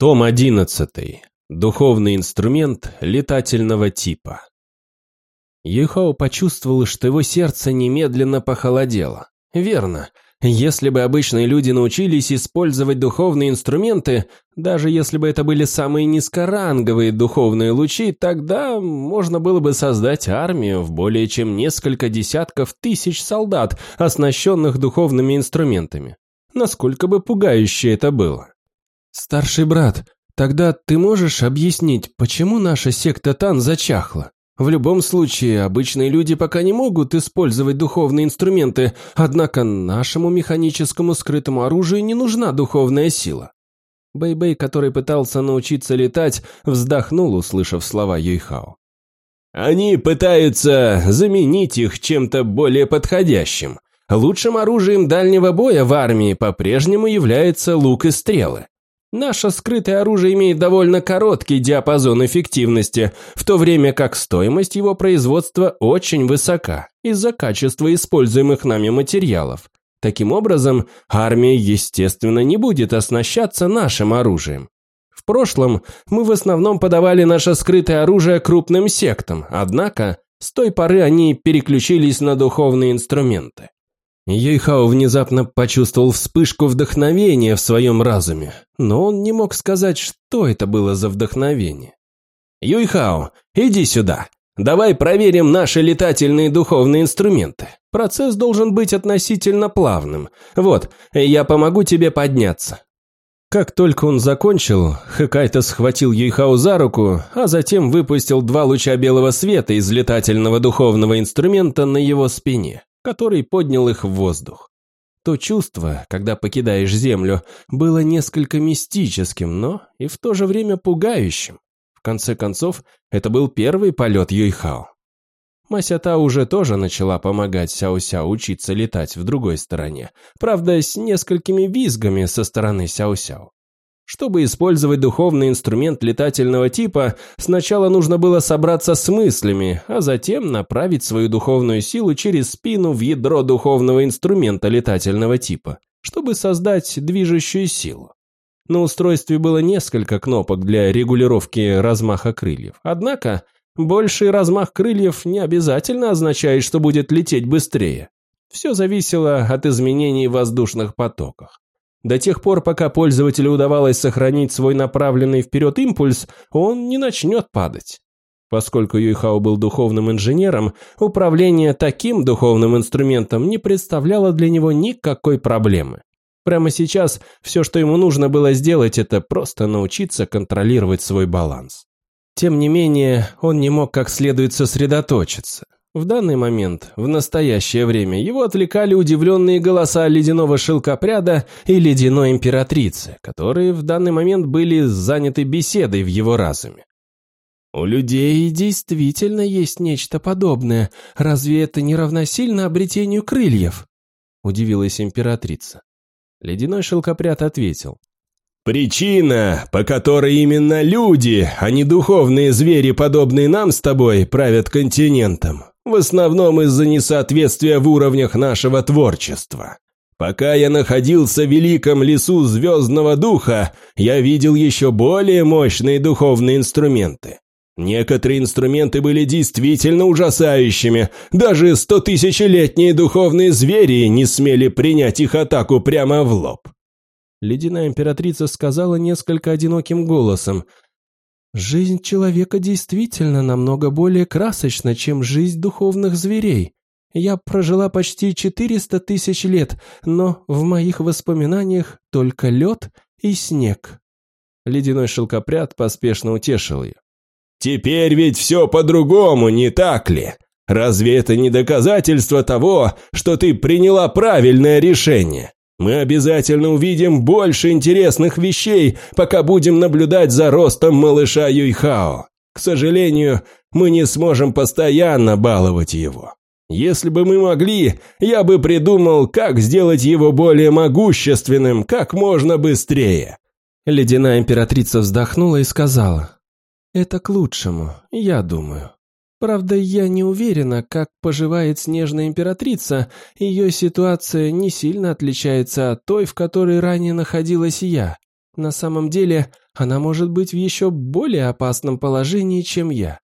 Том 11. Духовный инструмент летательного типа. Юйхао почувствовал, что его сердце немедленно похолодело. Верно. Если бы обычные люди научились использовать духовные инструменты, даже если бы это были самые низкоранговые духовные лучи, тогда можно было бы создать армию в более чем несколько десятков тысяч солдат, оснащенных духовными инструментами. Насколько бы пугающе это было. «Старший брат, тогда ты можешь объяснить, почему наша секта Тан зачахла? В любом случае, обычные люди пока не могут использовать духовные инструменты, однако нашему механическому скрытому оружию не нужна духовная сила». Бэй-Бэй, который пытался научиться летать, вздохнул, услышав слова Юйхао. «Они пытаются заменить их чем-то более подходящим. Лучшим оружием дальнего боя в армии по-прежнему является лук и стрелы. Наше скрытое оружие имеет довольно короткий диапазон эффективности, в то время как стоимость его производства очень высока из-за качества используемых нами материалов. Таким образом, армия, естественно, не будет оснащаться нашим оружием. В прошлом мы в основном подавали наше скрытое оружие крупным сектам, однако с той поры они переключились на духовные инструменты. Юйхао внезапно почувствовал вспышку вдохновения в своем разуме, но он не мог сказать, что это было за вдохновение. «Юйхао, иди сюда. Давай проверим наши летательные духовные инструменты. Процесс должен быть относительно плавным. Вот, я помогу тебе подняться». Как только он закончил, Хэкайто схватил Юйхао за руку, а затем выпустил два луча белого света из летательного духовного инструмента на его спине который поднял их в воздух. То чувство, когда покидаешь Землю, было несколько мистическим, но и в то же время пугающим. В конце концов, это был первый полет Юйхао. Масята уже тоже начала помогать Сяо-Сяо учиться летать в другой стороне, правда, с несколькими визгами со стороны Сяо-Сяо. Чтобы использовать духовный инструмент летательного типа, сначала нужно было собраться с мыслями, а затем направить свою духовную силу через спину в ядро духовного инструмента летательного типа, чтобы создать движущую силу. На устройстве было несколько кнопок для регулировки размаха крыльев. Однако, больший размах крыльев не обязательно означает, что будет лететь быстрее. Все зависело от изменений в воздушных потоках. До тех пор, пока пользователю удавалось сохранить свой направленный вперед импульс, он не начнет падать. Поскольку Юйхао был духовным инженером, управление таким духовным инструментом не представляло для него никакой проблемы. Прямо сейчас все, что ему нужно было сделать, это просто научиться контролировать свой баланс. Тем не менее, он не мог как следует сосредоточиться. В данный момент, в настоящее время, его отвлекали удивленные голоса ледяного шелкопряда и ледяной императрицы, которые в данный момент были заняты беседой в его разуме. «У людей действительно есть нечто подобное. Разве это не равносильно обретению крыльев?» – удивилась императрица. Ледяной шелкопряд ответил. «Причина, по которой именно люди, а не духовные звери, подобные нам с тобой, правят континентом, в основном из-за несоответствия в уровнях нашего творчества. Пока я находился в великом лесу Звездного Духа, я видел еще более мощные духовные инструменты. Некоторые инструменты были действительно ужасающими, даже стотысячелетние духовные звери не смели принять их атаку прямо в лоб. Ледяная императрица сказала несколько одиноким голосом – Жизнь человека действительно намного более красочна, чем жизнь духовных зверей. Я прожила почти 400 тысяч лет, но в моих воспоминаниях только лед и снег». Ледяной шелкопряд поспешно утешил ее. «Теперь ведь все по-другому, не так ли? Разве это не доказательство того, что ты приняла правильное решение? Мы обязательно увидим больше интересных вещей, пока будем наблюдать за ростом малыша Юйхао. К сожалению, мы не сможем постоянно баловать его. Если бы мы могли, я бы придумал, как сделать его более могущественным как можно быстрее». Ледяная императрица вздохнула и сказала, «Это к лучшему, я думаю». Правда, я не уверена, как поживает снежная императрица, ее ситуация не сильно отличается от той, в которой ранее находилась я. На самом деле, она может быть в еще более опасном положении, чем я.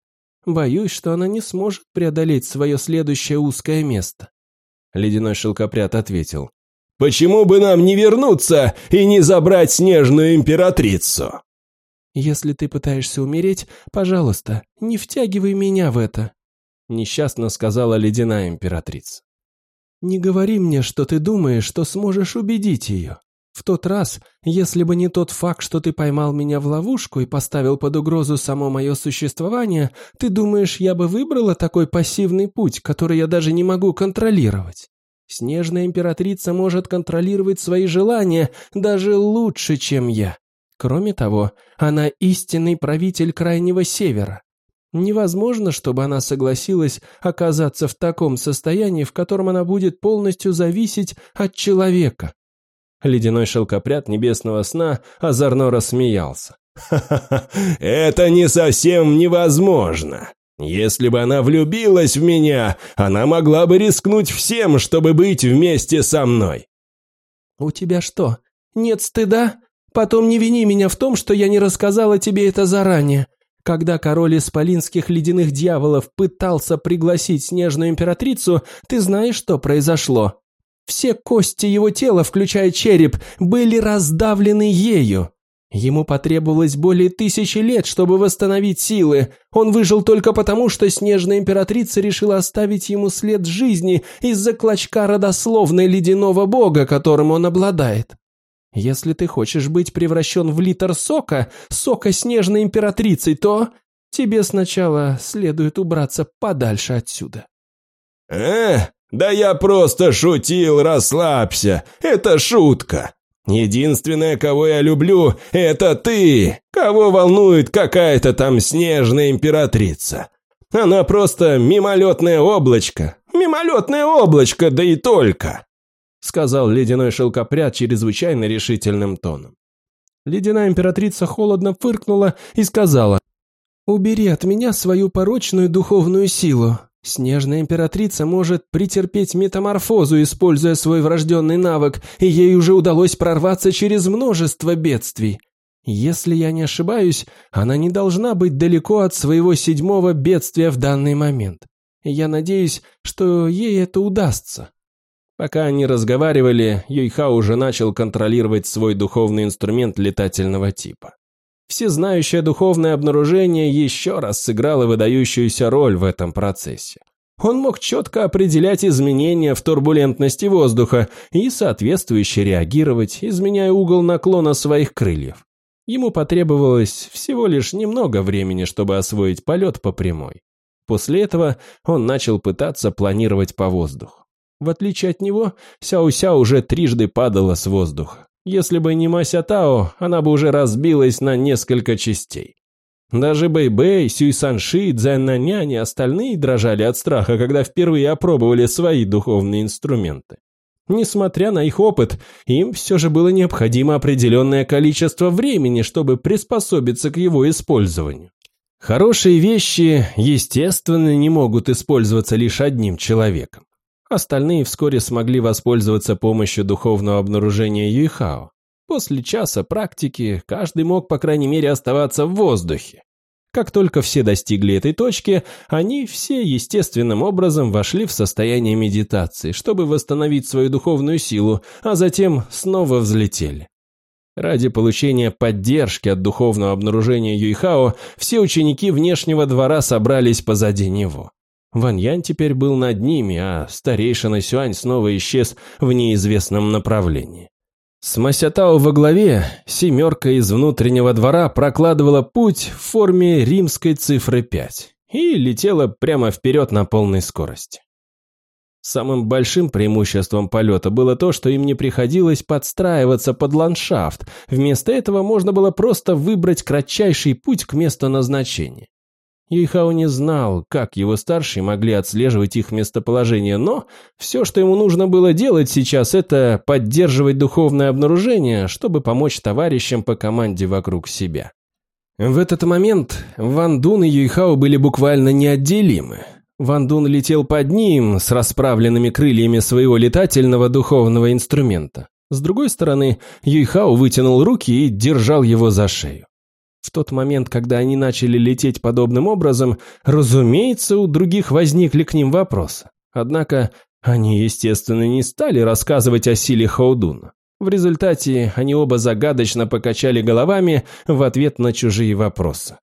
Боюсь, что она не сможет преодолеть свое следующее узкое место. Ледяной шелкопряд ответил. «Почему бы нам не вернуться и не забрать снежную императрицу?» «Если ты пытаешься умереть, пожалуйста, не втягивай меня в это», несчастно сказала ледяная императрица. «Не говори мне, что ты думаешь, что сможешь убедить ее. В тот раз, если бы не тот факт, что ты поймал меня в ловушку и поставил под угрозу само мое существование, ты думаешь, я бы выбрала такой пассивный путь, который я даже не могу контролировать? Снежная императрица может контролировать свои желания даже лучше, чем я. Кроме того, она истинный правитель Крайнего Севера. Невозможно, чтобы она согласилась оказаться в таком состоянии, в котором она будет полностью зависеть от человека. Ледяной шелкопряд небесного сна озорно рассмеялся. «Ха-ха-ха, это не совсем невозможно. Если бы она влюбилась в меня, она могла бы рискнуть всем, чтобы быть вместе со мной». «У тебя что, нет стыда? Потом не вини меня в том, что я не рассказала тебе это заранее. Когда король исполинских ледяных дьяволов пытался пригласить снежную императрицу, ты знаешь, что произошло?» Все кости его тела, включая череп, были раздавлены ею. Ему потребовалось более тысячи лет, чтобы восстановить силы. Он выжил только потому, что снежная императрица решила оставить ему след жизни из-за клочка родословной ледяного бога, которым он обладает. Если ты хочешь быть превращен в литр сока, сока снежной императрицы, то тебе сначала следует убраться подальше отсюда. «Э, «Да я просто шутил, расслабься. Это шутка. Единственное, кого я люблю, это ты. Кого волнует какая-то там снежная императрица? Она просто мимолетное облачко. Мимолетное облачко, да и только!» Сказал ледяной шелкопряд чрезвычайно решительным тоном. Ледяная императрица холодно фыркнула и сказала, «Убери от меня свою порочную духовную силу. Снежная императрица может претерпеть метаморфозу, используя свой врожденный навык, и ей уже удалось прорваться через множество бедствий. Если я не ошибаюсь, она не должна быть далеко от своего седьмого бедствия в данный момент. Я надеюсь, что ей это удастся. Пока они разговаривали, Юйха уже начал контролировать свой духовный инструмент летательного типа. Всезнающее духовное обнаружение еще раз сыграло выдающуюся роль в этом процессе. Он мог четко определять изменения в турбулентности воздуха и соответствующе реагировать, изменяя угол наклона своих крыльев. Ему потребовалось всего лишь немного времени, чтобы освоить полет по прямой. После этого он начал пытаться планировать по воздуху. В отличие от него, Сяо-Ся уже трижды падала с воздуха. Если бы не Мася Тао, она бы уже разбилась на несколько частей. Даже Бэй-Бэй, Сюй-Санши, Цзэн-Нанянь и остальные дрожали от страха, когда впервые опробовали свои духовные инструменты. Несмотря на их опыт, им все же было необходимо определенное количество времени, чтобы приспособиться к его использованию. Хорошие вещи, естественно, не могут использоваться лишь одним человеком. Остальные вскоре смогли воспользоваться помощью духовного обнаружения Юйхао. После часа практики каждый мог, по крайней мере, оставаться в воздухе. Как только все достигли этой точки, они все естественным образом вошли в состояние медитации, чтобы восстановить свою духовную силу, а затем снова взлетели. Ради получения поддержки от духовного обнаружения Юйхао, все ученики внешнего двора собрались позади него. Ваньян теперь был над ними, а старейшина Сюань снова исчез в неизвестном направлении. С Масятао во главе семерка из внутреннего двора прокладывала путь в форме римской цифры 5 и летела прямо вперед на полной скорости. Самым большим преимуществом полета было то, что им не приходилось подстраиваться под ландшафт, вместо этого можно было просто выбрать кратчайший путь к месту назначения. Юйхао не знал, как его старшие могли отслеживать их местоположение, но все, что ему нужно было делать сейчас, это поддерживать духовное обнаружение, чтобы помочь товарищам по команде вокруг себя. В этот момент Ван Дун и Юйхао были буквально неотделимы. Ван Дун летел под ним с расправленными крыльями своего летательного духовного инструмента. С другой стороны, Юйхао вытянул руки и держал его за шею. В тот момент, когда они начали лететь подобным образом, разумеется, у других возникли к ним вопросы. Однако они, естественно, не стали рассказывать о силе Хаудуна. В результате они оба загадочно покачали головами в ответ на чужие вопросы.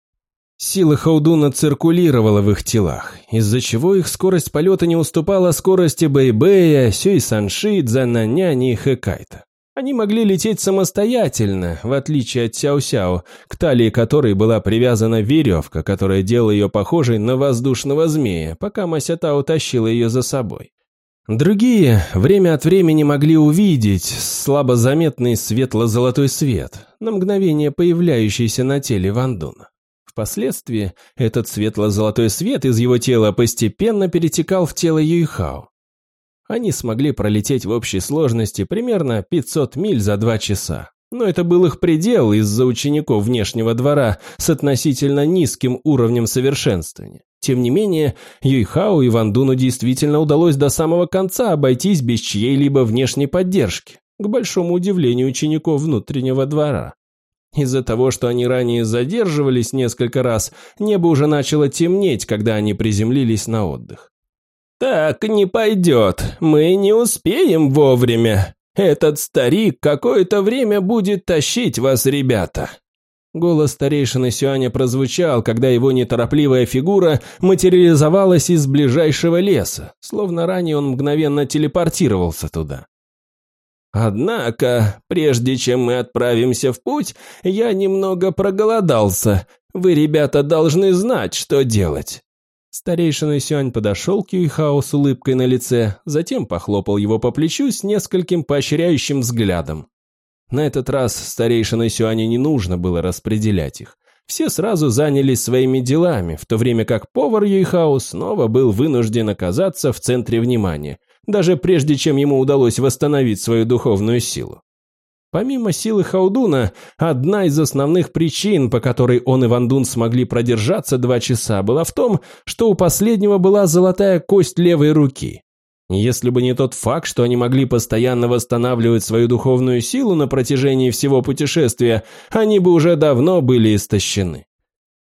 Сила Хаудуна циркулировала в их телах, из-за чего их скорость полета не уступала скорости Бэйбэя, Сюй Санши, Дзананяни и Хэкайта. Они могли лететь самостоятельно, в отличие от Сяо-Сяо, к талии которой была привязана веревка, которая делала ее похожей на воздушного змея, пока Масятао тащила ее за собой. Другие время от времени могли увидеть слабо заметный светло-золотой свет, на мгновение появляющийся на теле Вандуна. Впоследствии этот светло-золотой свет из его тела постепенно перетекал в тело Юйхао. Они смогли пролететь в общей сложности примерно 500 миль за два часа. Но это был их предел из-за учеников внешнего двора с относительно низким уровнем совершенствования. Тем не менее, Юйхао и Вандуну действительно удалось до самого конца обойтись без чьей-либо внешней поддержки, к большому удивлению учеников внутреннего двора. Из-за того, что они ранее задерживались несколько раз, небо уже начало темнеть, когда они приземлились на отдых. «Так не пойдет, мы не успеем вовремя. Этот старик какое-то время будет тащить вас, ребята». Голос старейшины Сюаня прозвучал, когда его неторопливая фигура материализовалась из ближайшего леса, словно ранее он мгновенно телепортировался туда. Однако, прежде чем мы отправимся в путь, я немного проголодался. Вы, ребята, должны знать, что делать». Старейшина Сюань подошел к Юйхао с улыбкой на лице, затем похлопал его по плечу с нескольким поощряющим взглядом. На этот раз старейшина Сюане не нужно было распределять их. Все сразу занялись своими делами, в то время как повар Юйхао снова был вынужден оказаться в центре внимания – даже прежде чем ему удалось восстановить свою духовную силу. Помимо силы Хаудуна, одна из основных причин, по которой он и Ван Дун смогли продержаться два часа, была в том, что у последнего была золотая кость левой руки. Если бы не тот факт, что они могли постоянно восстанавливать свою духовную силу на протяжении всего путешествия, они бы уже давно были истощены.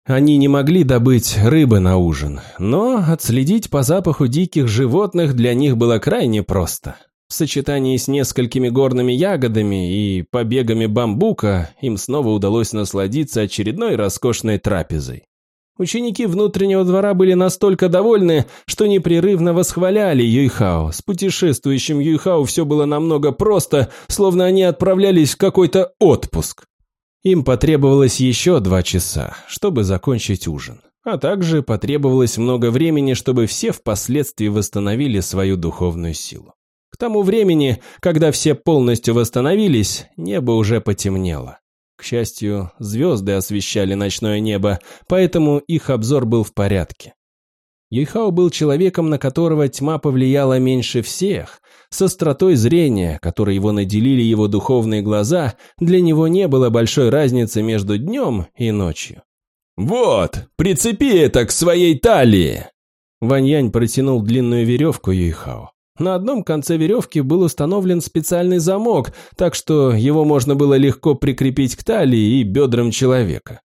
Они не могли добыть рыбы на ужин, но отследить по запаху диких животных для них было крайне просто. В сочетании с несколькими горными ягодами и побегами бамбука им снова удалось насладиться очередной роскошной трапезой. Ученики внутреннего двора были настолько довольны, что непрерывно восхваляли Юйхао. С путешествующим Юйхао все было намного просто, словно они отправлялись в какой-то отпуск. Им потребовалось еще два часа, чтобы закончить ужин. А также потребовалось много времени, чтобы все впоследствии восстановили свою духовную силу. К тому времени, когда все полностью восстановились, небо уже потемнело. К счастью, звезды освещали ночное небо, поэтому их обзор был в порядке. Юйхао был человеком, на которого тьма повлияла меньше всех. С остротой зрения, которой его наделили его духовные глаза, для него не было большой разницы между днем и ночью. «Вот, прицепи это к своей талии!» Ваньянь протянул длинную веревку Юйхао. На одном конце веревки был установлен специальный замок, так что его можно было легко прикрепить к талии и бедрам человека.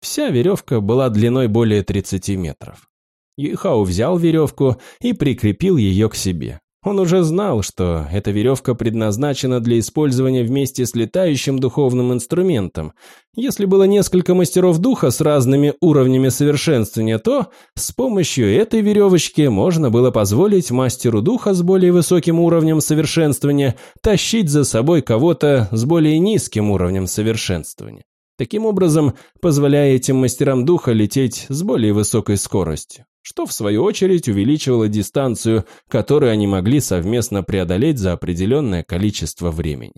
Вся веревка была длиной более 30 метров. Юйхао взял веревку и прикрепил ее к себе. Он уже знал, что эта веревка предназначена для использования вместе с летающим духовным инструментом. Если было несколько мастеров духа с разными уровнями совершенствования, то с помощью этой веревочки можно было позволить мастеру духа с более высоким уровнем совершенствования тащить за собой кого-то с более низким уровнем совершенствования. Таким образом, позволяя этим мастерам духа лететь с более высокой скоростью что в свою очередь увеличивало дистанцию, которую они могли совместно преодолеть за определенное количество времени.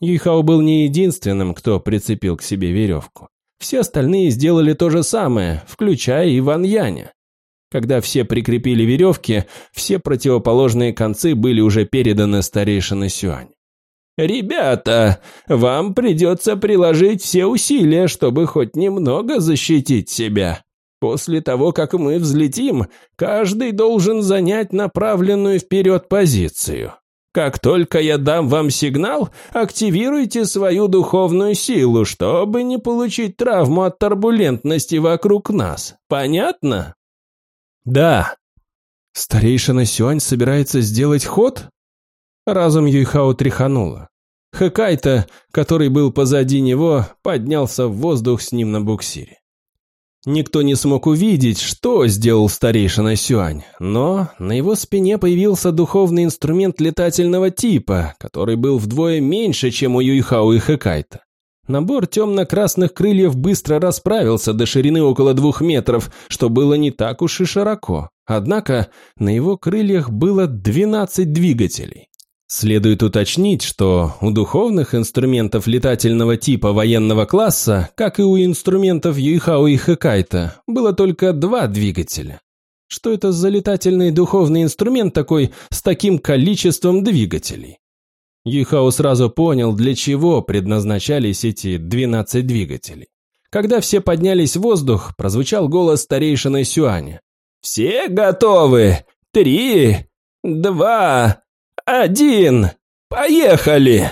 Юйхао был не единственным, кто прицепил к себе веревку. Все остальные сделали то же самое, включая и Ван Яня. Когда все прикрепили веревки, все противоположные концы были уже переданы старейшине Сюань. «Ребята, вам придется приложить все усилия, чтобы хоть немного защитить себя», После того, как мы взлетим, каждый должен занять направленную вперед позицию. Как только я дам вам сигнал, активируйте свою духовную силу, чтобы не получить травму от турбулентности вокруг нас. Понятно? Да. Старейшина Сюань собирается сделать ход? Разум Юйхао тряхануло. Хэкайта, который был позади него, поднялся в воздух с ним на буксире. Никто не смог увидеть, что сделал старейшина Сюань, но на его спине появился духовный инструмент летательного типа, который был вдвое меньше, чем у Юйхао и Хэкайта. Набор темно-красных крыльев быстро расправился до ширины около двух метров, что было не так уж и широко. Однако на его крыльях было 12 двигателей. Следует уточнить, что у духовных инструментов летательного типа военного класса, как и у инструментов Юйхао и Хэкайта, было только два двигателя. Что это за летательный духовный инструмент такой с таким количеством двигателей? Юйхао сразу понял, для чего предназначались эти 12 двигателей. Когда все поднялись в воздух, прозвучал голос старейшины Сюаня. «Все готовы? Три, два, один! Поехали!»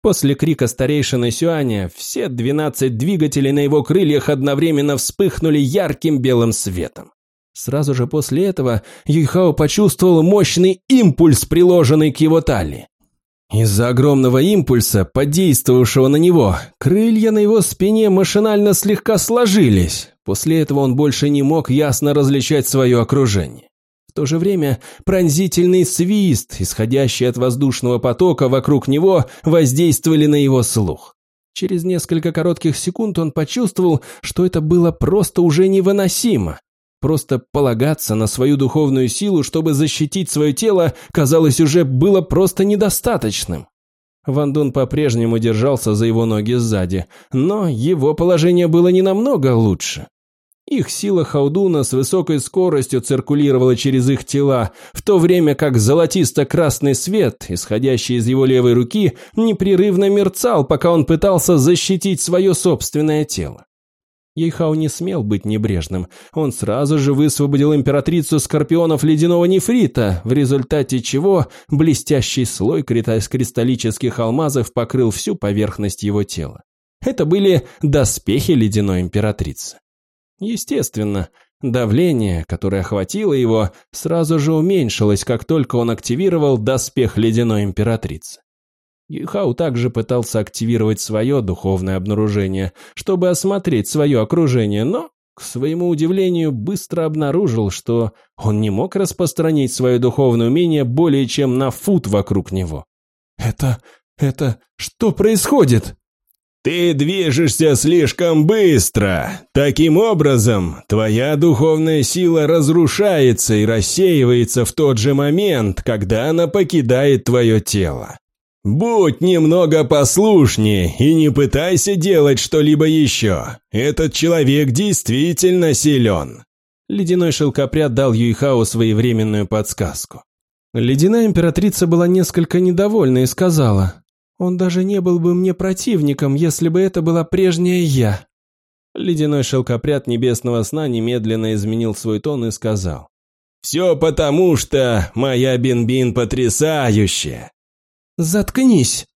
После крика старейшины Сюаня все двенадцать двигателей на его крыльях одновременно вспыхнули ярким белым светом. Сразу же после этого Юйхао почувствовал мощный импульс, приложенный к его талии. Из-за огромного импульса, подействовавшего на него, крылья на его спине машинально слегка сложились. После этого он больше не мог ясно различать свое окружение то же время пронзительный свист, исходящий от воздушного потока вокруг него, воздействовали на его слух. Через несколько коротких секунд он почувствовал, что это было просто уже невыносимо. Просто полагаться на свою духовную силу, чтобы защитить свое тело, казалось, уже было просто недостаточным. Ван Дун по-прежнему держался за его ноги сзади, но его положение было не намного лучше. Их сила Хаудуна с высокой скоростью циркулировала через их тела, в то время как золотисто-красный свет, исходящий из его левой руки, непрерывно мерцал, пока он пытался защитить свое собственное тело. Ейхау не смел быть небрежным. Он сразу же высвободил императрицу скорпионов ледяного нефрита, в результате чего блестящий слой кристаллических алмазов покрыл всю поверхность его тела. Это были доспехи ледяной императрицы. Естественно, давление, которое охватило его, сразу же уменьшилось, как только он активировал доспех ледяной императрицы. Юхау также пытался активировать свое духовное обнаружение, чтобы осмотреть свое окружение, но, к своему удивлению, быстро обнаружил, что он не мог распространить свое духовное умение более чем на фут вокруг него. «Это... это... что происходит?» Ты движешься слишком быстро. Таким образом, твоя духовная сила разрушается и рассеивается в тот же момент, когда она покидает твое тело. Будь немного послушнее и не пытайся делать что-либо еще. Этот человек действительно силен. Ледяной шелкопряд дал Юйхао своевременную подсказку. Ледяная императрица была несколько недовольна и сказала, он даже не был бы мне противником, если бы это была прежняя я». Ледяной шелкопряд небесного сна немедленно изменил свой тон и сказал. «Все потому, что моя Бинбин -бин потрясающая!» «Заткнись!»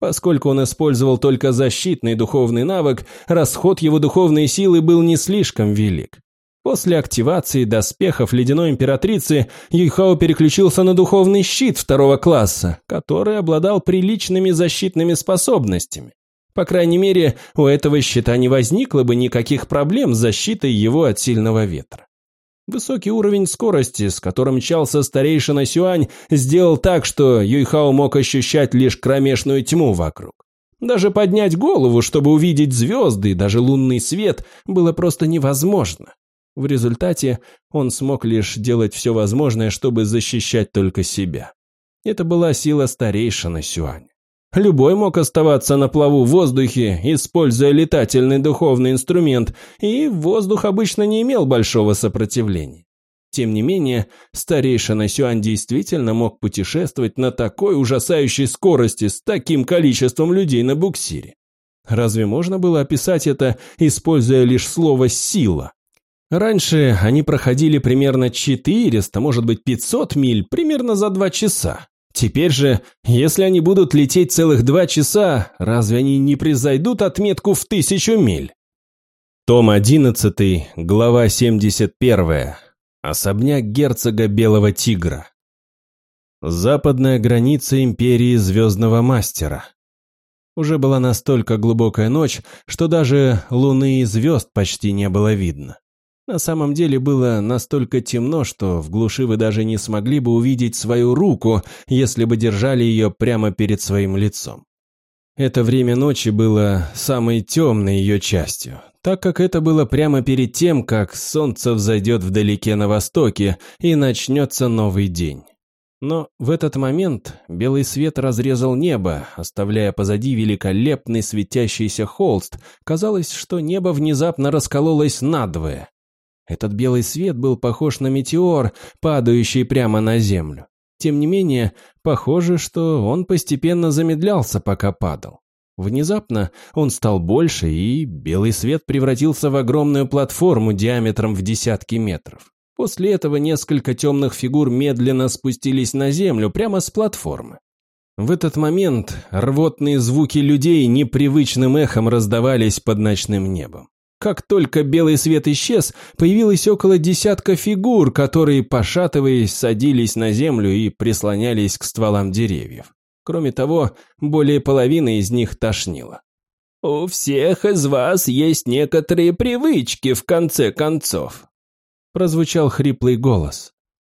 Поскольку он использовал только защитный духовный навык, расход его духовной силы был не слишком велик. После активации доспехов Ледяной Императрицы Юйхао переключился на духовный щит второго класса, который обладал приличными защитными способностями. По крайней мере, у этого щита не возникло бы никаких проблем с защитой его от сильного ветра. Высокий уровень скорости, с которым мчался старейшина Сюань, сделал так, что Юйхао мог ощущать лишь кромешную тьму вокруг. Даже поднять голову, чтобы увидеть звезды и даже лунный свет, было просто невозможно. В результате он смог лишь делать все возможное, чтобы защищать только себя. Это была сила старейшины Сюань. Любой мог оставаться на плаву в воздухе, используя летательный духовный инструмент, и воздух обычно не имел большого сопротивления. Тем не менее, старейшина Сюань действительно мог путешествовать на такой ужасающей скорости с таким количеством людей на буксире. Разве можно было описать это, используя лишь слово «сила»? Раньше они проходили примерно 400, может быть 500 миль примерно за 2 часа. Теперь же, если они будут лететь целых два часа, разве они не превзойдут отметку в тысячу миль? Том 11, глава 71. Особняк герцога Белого Тигра. Западная граница империи Звездного Мастера. Уже была настолько глубокая ночь, что даже луны и звезд почти не было видно. На самом деле было настолько темно, что в глуши вы даже не смогли бы увидеть свою руку, если бы держали ее прямо перед своим лицом. Это время ночи было самой темной ее частью, так как это было прямо перед тем, как солнце взойдет вдалеке на востоке и начнется новый день. Но в этот момент белый свет разрезал небо, оставляя позади великолепный светящийся холст. Казалось, что небо внезапно раскололось надвое. Этот белый свет был похож на метеор, падающий прямо на землю. Тем не менее, похоже, что он постепенно замедлялся, пока падал. Внезапно он стал больше, и белый свет превратился в огромную платформу диаметром в десятки метров. После этого несколько темных фигур медленно спустились на землю прямо с платформы. В этот момент рвотные звуки людей непривычным эхом раздавались под ночным небом. Как только белый свет исчез, появилось около десятка фигур, которые, пошатываясь, садились на землю и прислонялись к стволам деревьев. Кроме того, более половины из них тошнило. «У всех из вас есть некоторые привычки, в конце концов», прозвучал хриплый голос.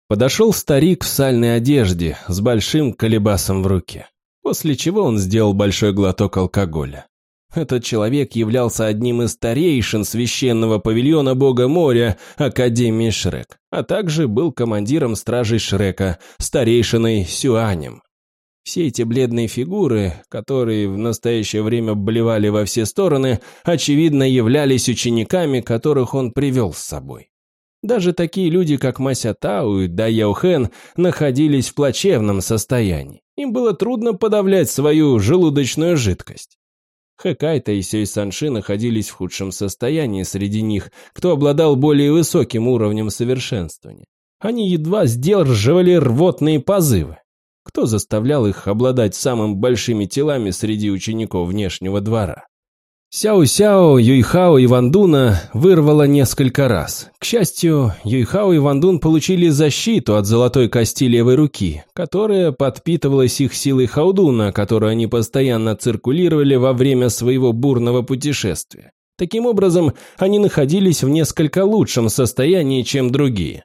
Подошел старик в сальной одежде с большим колебасом в руке, после чего он сделал большой глоток алкоголя. Этот человек являлся одним из старейшин священного павильона бога моря Академии Шрек, а также был командиром стражей Шрека, старейшиной Сюанем. Все эти бледные фигуры, которые в настоящее время блевали во все стороны, очевидно являлись учениками, которых он привел с собой. Даже такие люди, как Мася Тау и Да Яохен, находились в плачевном состоянии. Им было трудно подавлять свою желудочную жидкость. Хэкайта и Сёй Санши находились в худшем состоянии среди них, кто обладал более высоким уровнем совершенствования. Они едва сдерживали рвотные позывы. Кто заставлял их обладать самым большими телами среди учеников внешнего двора? Сяо-Сяо, Юйхао и Вандуна вырвало несколько раз. К счастью, Юйхао и Вандун получили защиту от золотой кости левой руки, которая подпитывалась их силой Хаудуна, которую они постоянно циркулировали во время своего бурного путешествия. Таким образом, они находились в несколько лучшем состоянии, чем другие.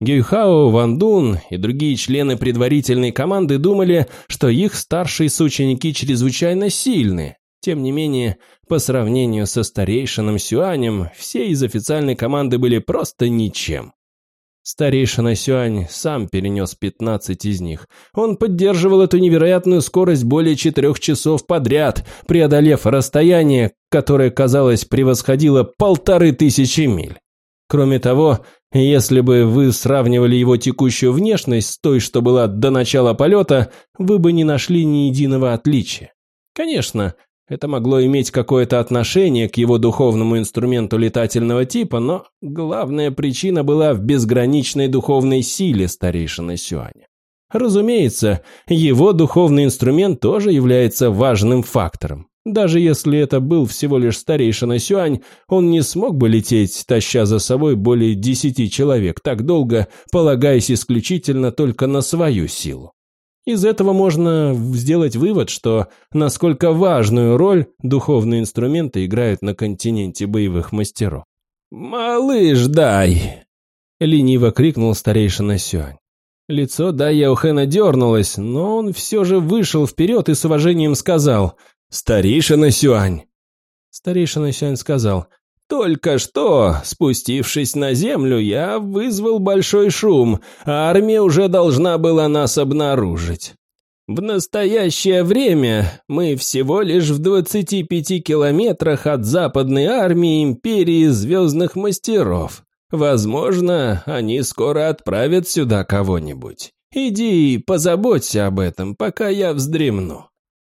Юйхао, Вандун и другие члены предварительной команды думали, что их старшие соученики чрезвычайно сильны, тем не менее, по сравнению со старейшином Сюанем, все из официальной команды были просто ничем. Старейшина Сюань сам перенес 15 из них. Он поддерживал эту невероятную скорость более четырех часов подряд, преодолев расстояние, которое, казалось, превосходило полторы тысячи миль. Кроме того, если бы вы сравнивали его текущую внешность с той, что была до начала полета, вы бы не нашли ни единого отличия. Конечно, это могло иметь какое-то отношение к его духовному инструменту летательного типа, но главная причина была в безграничной духовной силе старейшины Сюаня. Разумеется, его духовный инструмент тоже является важным фактором. Даже если это был всего лишь старейшина Сюань, он не смог бы лететь, таща за собой более десяти человек так долго, полагаясь исключительно только на свою силу. Из этого можно сделать вывод, что насколько важную роль духовные инструменты играют на континенте боевых мастеров. «Малыш, дай!» — лениво крикнул старейшина Сюань. Лицо Дай Яухена дернулось, но он все же вышел вперед и с уважением сказал «Старейшина Сюань!» Старейшина Сюань сказал только что, спустившись на землю, я вызвал большой шум, а армия уже должна была нас обнаружить. В настоящее время мы всего лишь в 25 километрах от западной армии Империи Звездных Мастеров. Возможно, они скоро отправят сюда кого-нибудь. Иди и позаботься об этом, пока я вздремну.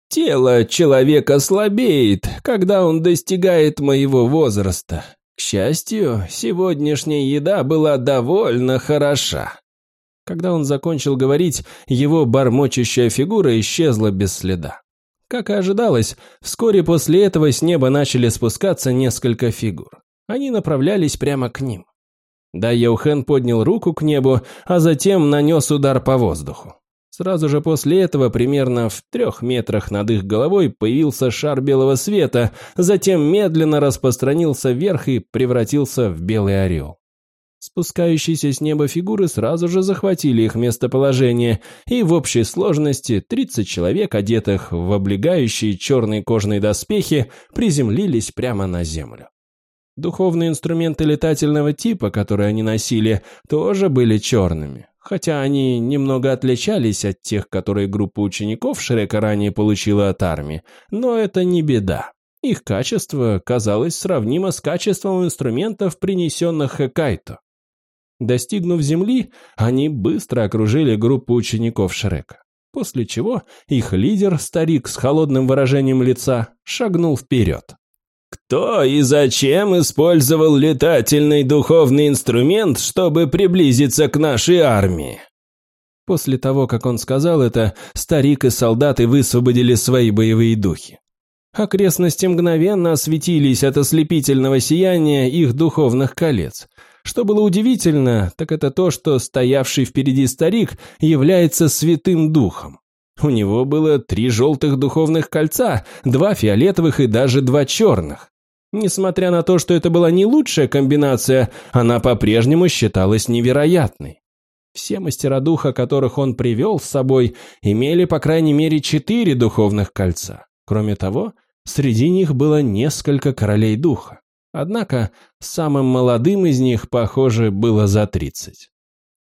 Тело человека слабеет, когда он достигает моего возраста. К счастью, сегодняшняя еда была довольно хороша. Когда он закончил говорить, его бормочущая фигура исчезла без следа. Как и ожидалось, вскоре после этого с неба начали спускаться несколько фигур. Они направлялись прямо к ним. Да Йоухен поднял руку к небу, а затем нанес удар по воздуху. Сразу же после этого, примерно в трех метрах над их головой, появился шар белого света, затем медленно распространился вверх и превратился в белый орел. Спускающиеся с неба фигуры сразу же захватили их местоположение, и в общей сложности 30 человек, одетых в облегающие черные кожные доспехи, приземлились прямо на землю. Духовные инструменты летательного типа, которые они носили, тоже были черными, хотя они немного отличались от тех, которые группа учеников Шрека ранее получила от армии, но это не беда. Их качество казалось сравнимо с качеством инструментов, принесенных Хэкайто. Достигнув земли, они быстро окружили группу учеников Шрека, после чего их лидер, старик с холодным выражением лица, шагнул вперед. «Кто и зачем использовал летательный духовный инструмент, чтобы приблизиться к нашей армии?» После того, как он сказал это, старик и солдаты высвободили свои боевые духи. Окрестности мгновенно осветились от ослепительного сияния их духовных колец – что было удивительно, так это то, что стоявший впереди старик является святым духом. У него было три желтых духовных кольца, два фиолетовых и даже два черных. Несмотря на то, что это была не лучшая комбинация, она по-прежнему считалась невероятной. Все мастера духа, которых он привел с собой, имели по крайней мере четыре духовных кольца. Кроме того, среди них было несколько королей духа. Однако самым молодым из них, похоже, было за тридцать.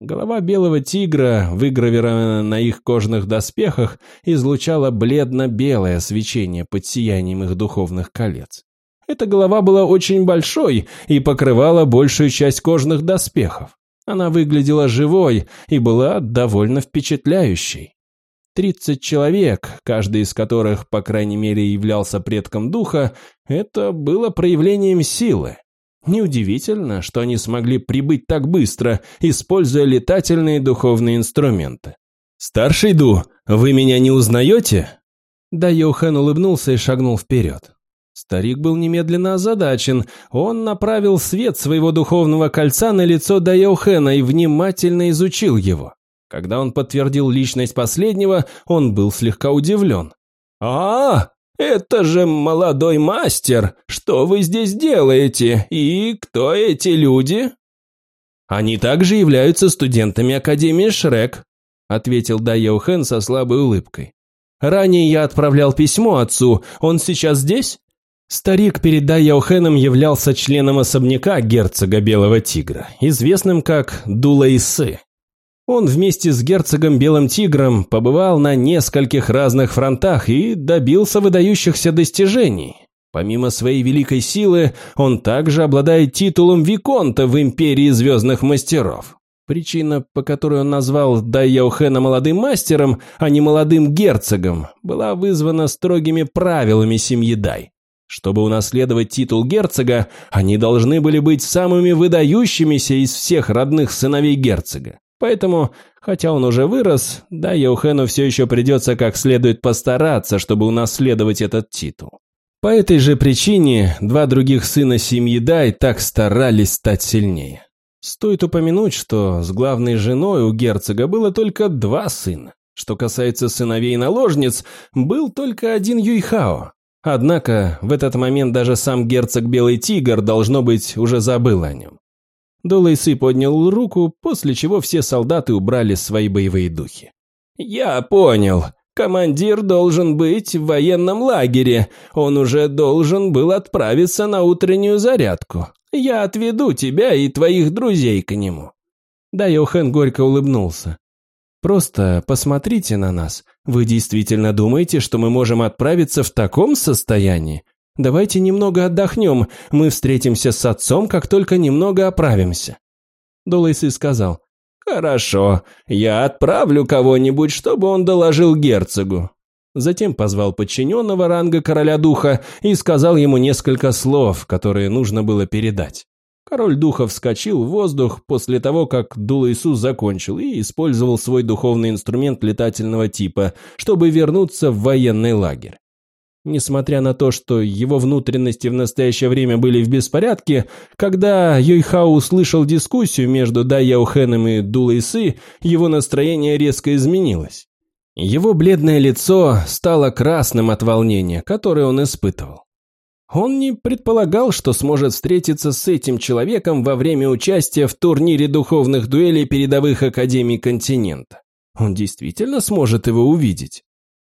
Голова белого тигра, выгравированная на их кожных доспехах, излучала бледно-белое свечение под сиянием их духовных колец. Эта голова была очень большой и покрывала большую часть кожных доспехов. Она выглядела живой и была довольно впечатляющей. Тридцать человек, каждый из которых, по крайней мере, являлся предком духа, это было проявлением силы. Неудивительно, что они смогли прибыть так быстро, используя летательные духовные инструменты. «Старший Ду, вы меня не узнаете?» Да Йохан улыбнулся и шагнул вперед. Старик был немедленно озадачен. Он направил свет своего духовного кольца на лицо Дайохена и внимательно изучил его. Когда он подтвердил личность последнего, он был слегка удивлен. «А, это же молодой мастер! Что вы здесь делаете? И кто эти люди?» «Они также являются студентами Академии Шрек», ответил Дайо Хэн со слабой улыбкой. «Ранее я отправлял письмо отцу, он сейчас здесь?» Старик перед Дайо Хэном являлся членом особняка герцога Белого Тигра, известным как Дулайсы. Он вместе с герцогом Белым Тигром побывал на нескольких разных фронтах и добился выдающихся достижений. Помимо своей великой силы, он также обладает титулом Виконта в Империи Звездных Мастеров. Причина, по которой он назвал Дайяухена молодым мастером, а не молодым герцогом, была вызвана строгими правилами семьи Дай. Чтобы унаследовать титул герцога, они должны были быть самыми выдающимися из всех родных сыновей герцога. Поэтому, хотя он уже вырос, да, Йохену все еще придется как следует постараться, чтобы унаследовать этот титул. По этой же причине два других сына семьи Дай так старались стать сильнее. Стоит упомянуть, что с главной женой у герцога было только два сына. Что касается сыновей и наложниц, был только один Юйхао. Однако в этот момент даже сам герцог Белый Тигр, должно быть, уже забыл о нем. Долайсы поднял руку, после чего все солдаты убрали свои боевые духи. «Я понял. Командир должен быть в военном лагере. Он уже должен был отправиться на утреннюю зарядку. Я отведу тебя и твоих друзей к нему». Да, Йохен горько улыбнулся. «Просто посмотрите на нас. Вы действительно думаете, что мы можем отправиться в таком состоянии? Давайте немного отдохнем, мы встретимся с отцом, как только немного оправимся». Долайсы сказал, «Хорошо, я отправлю кого-нибудь, чтобы он доложил герцогу». Затем позвал подчиненного ранга короля духа и сказал ему несколько слов, которые нужно было передать. Король духов вскочил в воздух после того, как Дулайсу закончил и использовал свой духовный инструмент летательного типа, чтобы вернуться в военный лагерь. Несмотря на то, что его внутренности в настоящее время были в беспорядке, когда Юйхао услышал дискуссию между Дай Яохеном и Дулайсы, его настроение резко изменилось. Его бледное лицо стало красным от волнения, которое он испытывал. Он не предполагал, что сможет встретиться с этим человеком во время участия в турнире духовных дуэлей передовых академий континента. Он действительно сможет его увидеть.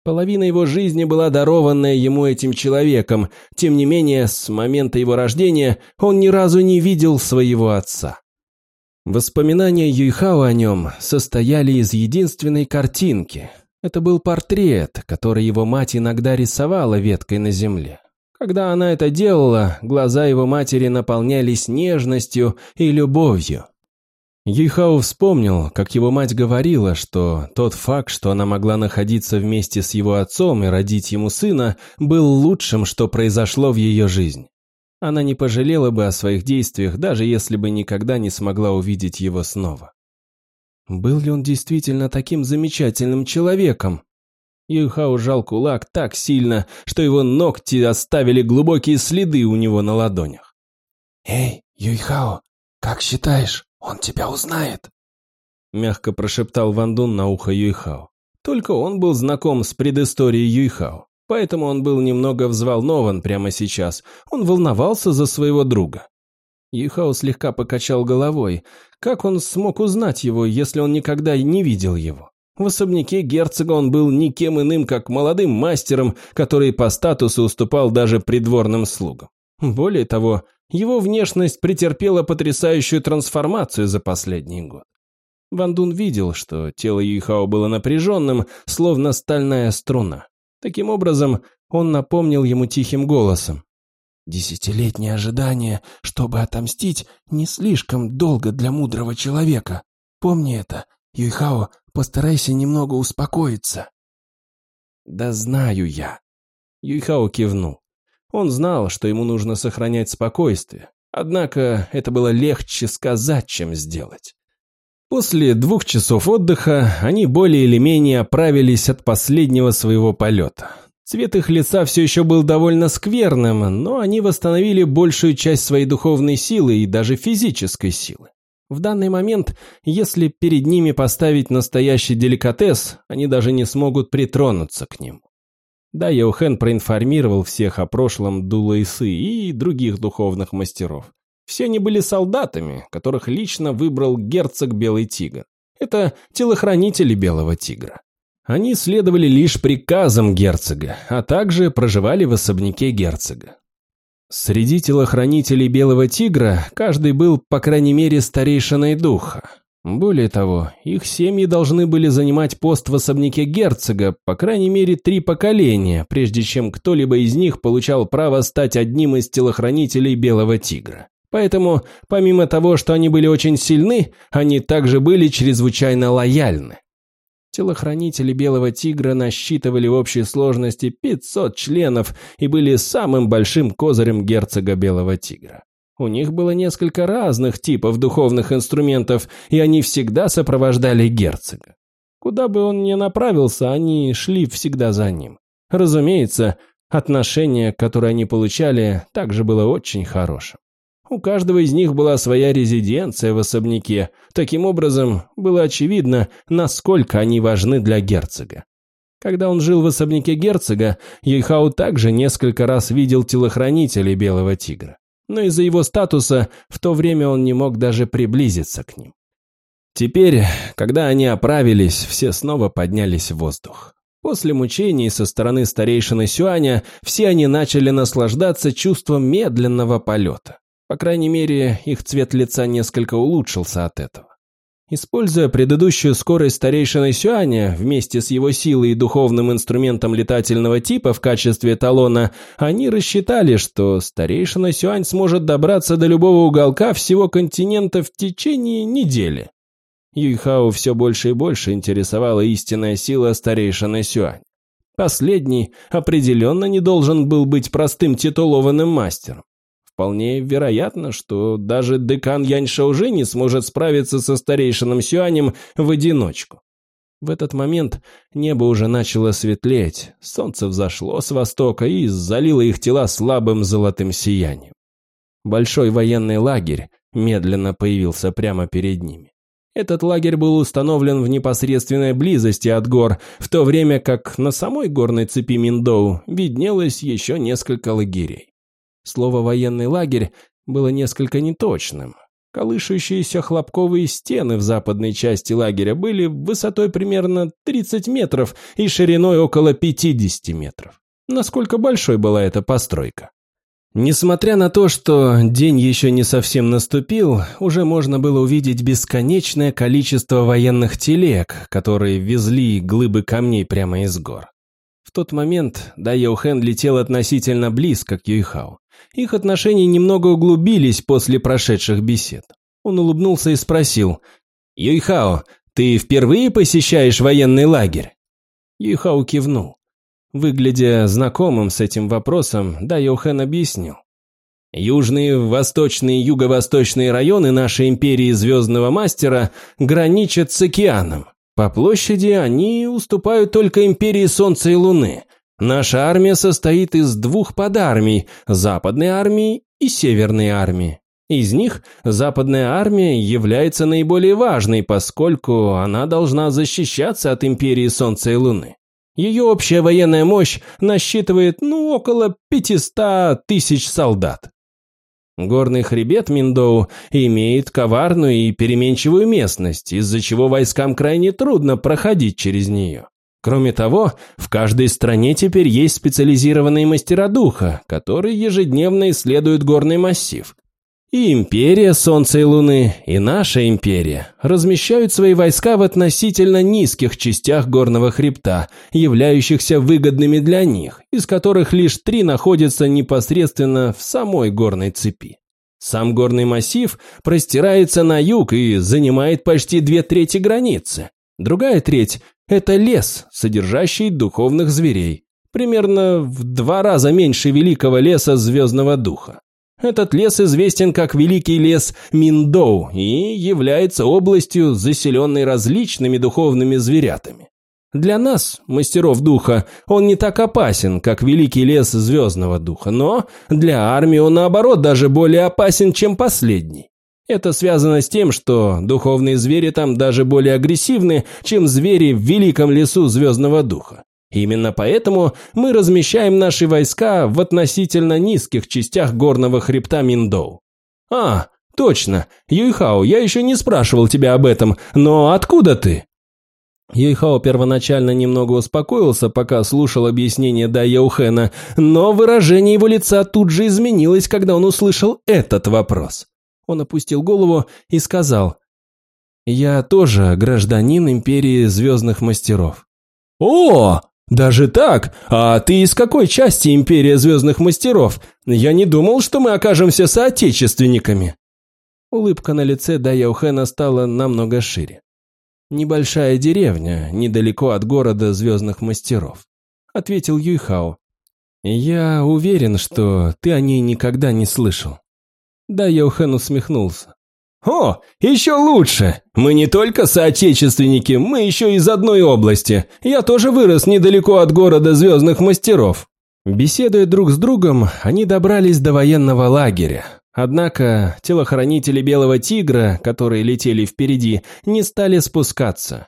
Половина его жизни была дарованная ему этим человеком, тем не менее, с момента его рождения он ни разу не видел своего отца. Воспоминания Юйхао о нем состояли из единственной картинки. Это был портрет, который его мать иногда рисовала веткой на земле. Когда она это делала, глаза его матери наполнялись нежностью и любовью. Юйхао вспомнил, как его мать говорила, что тот факт, что она могла находиться вместе с его отцом и родить ему сына, был лучшим, что произошло в ее жизни. Она не пожалела бы о своих действиях, даже если бы никогда не смогла увидеть его снова. Был ли он действительно таким замечательным человеком? Юйхао жал кулак так сильно, что его ногти оставили глубокие следы у него на ладонях. «Эй, Юйхао, как считаешь, он тебя узнает?» Мягко прошептал Ван Дун на ухо Юйхао. Только он был знаком с предысторией Юйхао, поэтому он был немного взволнован прямо сейчас. Он волновался за своего друга. Юйхао слегка покачал головой. Как он смог узнать его, если он никогда не видел его? В особняке герцога он был никем иным, как молодым мастером, который по статусу уступал даже придворным слугам. Более того, его внешность претерпела потрясающую трансформацию за последний год. Ван Дун видел, что тело Юйхао было напряженным, словно стальная струна. Таким образом, он напомнил ему тихим голосом. «Десятилетнее ожидание, чтобы отомстить, не слишком долго для мудрого человека. Помни это, Юйхао, Постарайся немного успокоиться». «Да знаю я». Юйхао кивнул. Он знал, что ему нужно сохранять спокойствие. Однако это было легче сказать, чем сделать. После двух часов отдыха они более или менее оправились от последнего своего полета. Цвет их лица все еще был довольно скверным, но они восстановили большую часть своей духовной силы и даже физической силы. В данный момент, если перед ними поставить настоящий деликатес, они даже не смогут притронуться к ним. Да, Йоухен проинформировал всех о прошлом Дулайсы и других духовных мастеров. Все они были солдатами, которых лично выбрал герцог Белый Тигр. Это телохранители Белого Тигра. Они следовали лишь приказам герцога, а также проживали в особняке герцога. Среди телохранителей Белого Тигра каждый был, по крайней мере, старейшиной духа. Более того, их семьи должны были занимать пост в особняке герцога, по крайней мере, три поколения, прежде чем кто-либо из них получал право стать одним из телохранителей Белого Тигра. Поэтому, помимо того, что они были очень сильны, они также были чрезвычайно лояльны. Телохранители Белого Тигра насчитывали в общей сложности 500 членов и были самым большим козырем герцога Белого Тигра. У них было несколько разных типов духовных инструментов, и они всегда сопровождали герцога. Куда бы он ни направился, они шли всегда за ним. Разумеется, отношение, которое они получали, также было очень хорошим. У каждого из них была своя резиденция в особняке. Таким образом, было очевидно, насколько они важны для герцога. Когда он жил в особняке герцога, Юйхао также несколько раз видел телохранителей Белого Тигра. Но из-за его статуса в то время он не мог даже приблизиться к ним. Теперь, когда они оправились, все снова поднялись в воздух. После мучений со стороны старейшины Сюаня все они начали наслаждаться чувством медленного полета. По крайней мере, их цвет лица несколько улучшился от этого. Используя предыдущую скорость старейшины Сюаня вместе с его силой и духовным инструментом летательного типа в качестве талона, они рассчитали, что старейшина Сюань сможет добраться до любого уголка всего континента в течение недели. Юйхао все больше и больше интересовала истинная сила старейшины Сюань. Последний определенно не должен был быть простым титулованным мастером вполне вероятно, что даже декан Янь Шаужи не сможет справиться со старейшином Сюанем в одиночку. В этот момент небо уже начало светлеть, солнце взошло с востока и залило их тела слабым золотым сиянием. Большой военный лагерь медленно появился прямо перед ними. Этот лагерь был установлен в непосредственной близости от гор, в то время как на самой горной цепи Миндоу виднелось еще несколько лагерей. Слово «военный лагерь» было несколько неточным, Колышущиеся хлопковые стены в западной части лагеря были высотой примерно 30 метров и шириной около 50 метров. Насколько большой была эта постройка? Несмотря на то, что день еще не совсем наступил, уже можно было увидеть бесконечное количество военных телег, которые везли глыбы камней прямо из гор. В тот момент Дайо Хэн летел относительно близко к Юйхао. Их отношения немного углубились после прошедших бесед. Он улыбнулся и спросил, «Юйхао, ты впервые посещаешь военный лагерь?» Юйхао кивнул. Выглядя знакомым с этим вопросом, Да объяснил. Южные, восточные и юго-восточные районы нашей империи Звездного Мастера граничат с океаном. По площади они уступают только империи Солнца и Луны. Наша армия состоит из двух подармий – Западной армии и Северной армии. Из них Западная армия является наиболее важной, поскольку она должна защищаться от империи Солнца и Луны. Ее общая военная мощь насчитывает, ну, около 500 тысяч солдат. Горный хребет Миндоу имеет коварную и переменчивую местность, из-за чего войскам крайне трудно проходить через нее. Кроме того, в каждой стране теперь есть специализированные мастера духа, которые ежедневно исследуют горный массив. И Империя Солнца и Луны, и наша Империя размещают свои войска в относительно низких частях горного хребта, являющихся выгодными для них, из которых лишь три находятся непосредственно в самой горной цепи. Сам горный массив простирается на юг и занимает почти две трети границы. Другая треть – это лес, содержащий духовных зверей, примерно в два раза меньше великого леса Звездного Духа. Этот лес известен как Великий лес Миндоу и является областью, заселенной различными духовными зверятами. Для нас, мастеров духа, он не так опасен, как Великий лес Звездного Духа, но для армии он, наоборот, даже более опасен, чем последний. Это связано с тем, что духовные звери там даже более агрессивны, чем звери в Великом лесу Звездного Духа. Именно поэтому мы размещаем наши войска в относительно низких частях горного хребта Миндоу. А, точно, Юйхао, я еще не спрашивал тебя об этом, но откуда ты? Юйхао первоначально немного успокоился, пока слушал объяснение Да Яухена, но выражение его лица тут же изменилось, когда он услышал этот вопрос. Он опустил голову и сказал, «Я тоже гражданин Империи Звездных Мастеров». «О, «Даже так? А ты из какой части Империя Звездных Мастеров? Я не думал, что мы окажемся соотечественниками». Улыбка на лице Даяухена стала намного шире. «Небольшая деревня, недалеко от города Звездных Мастеров», — ответил Юйхао. «Я уверен, что ты о ней никогда не слышал». Даяухен усмехнулся. «О, еще лучше! Мы не только соотечественники, мы еще из одной области. Я тоже вырос недалеко от города Звездных Мастеров». Беседуя друг с другом, они добрались до военного лагеря. Однако телохранители Белого Тигра, которые летели впереди, не стали спускаться.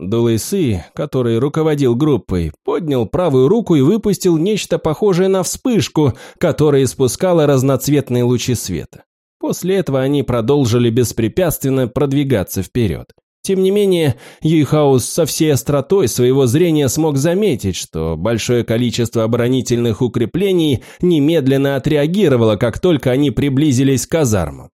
Дулайсы, который руководил группой, поднял правую руку и выпустил нечто похожее на вспышку, которая испускала разноцветные лучи света. После этого они продолжили беспрепятственно продвигаться вперед. Тем не менее, Юйхаус со всей остротой своего зрения смог заметить, что большое количество оборонительных укреплений немедленно отреагировало, как только они приблизились к казармам.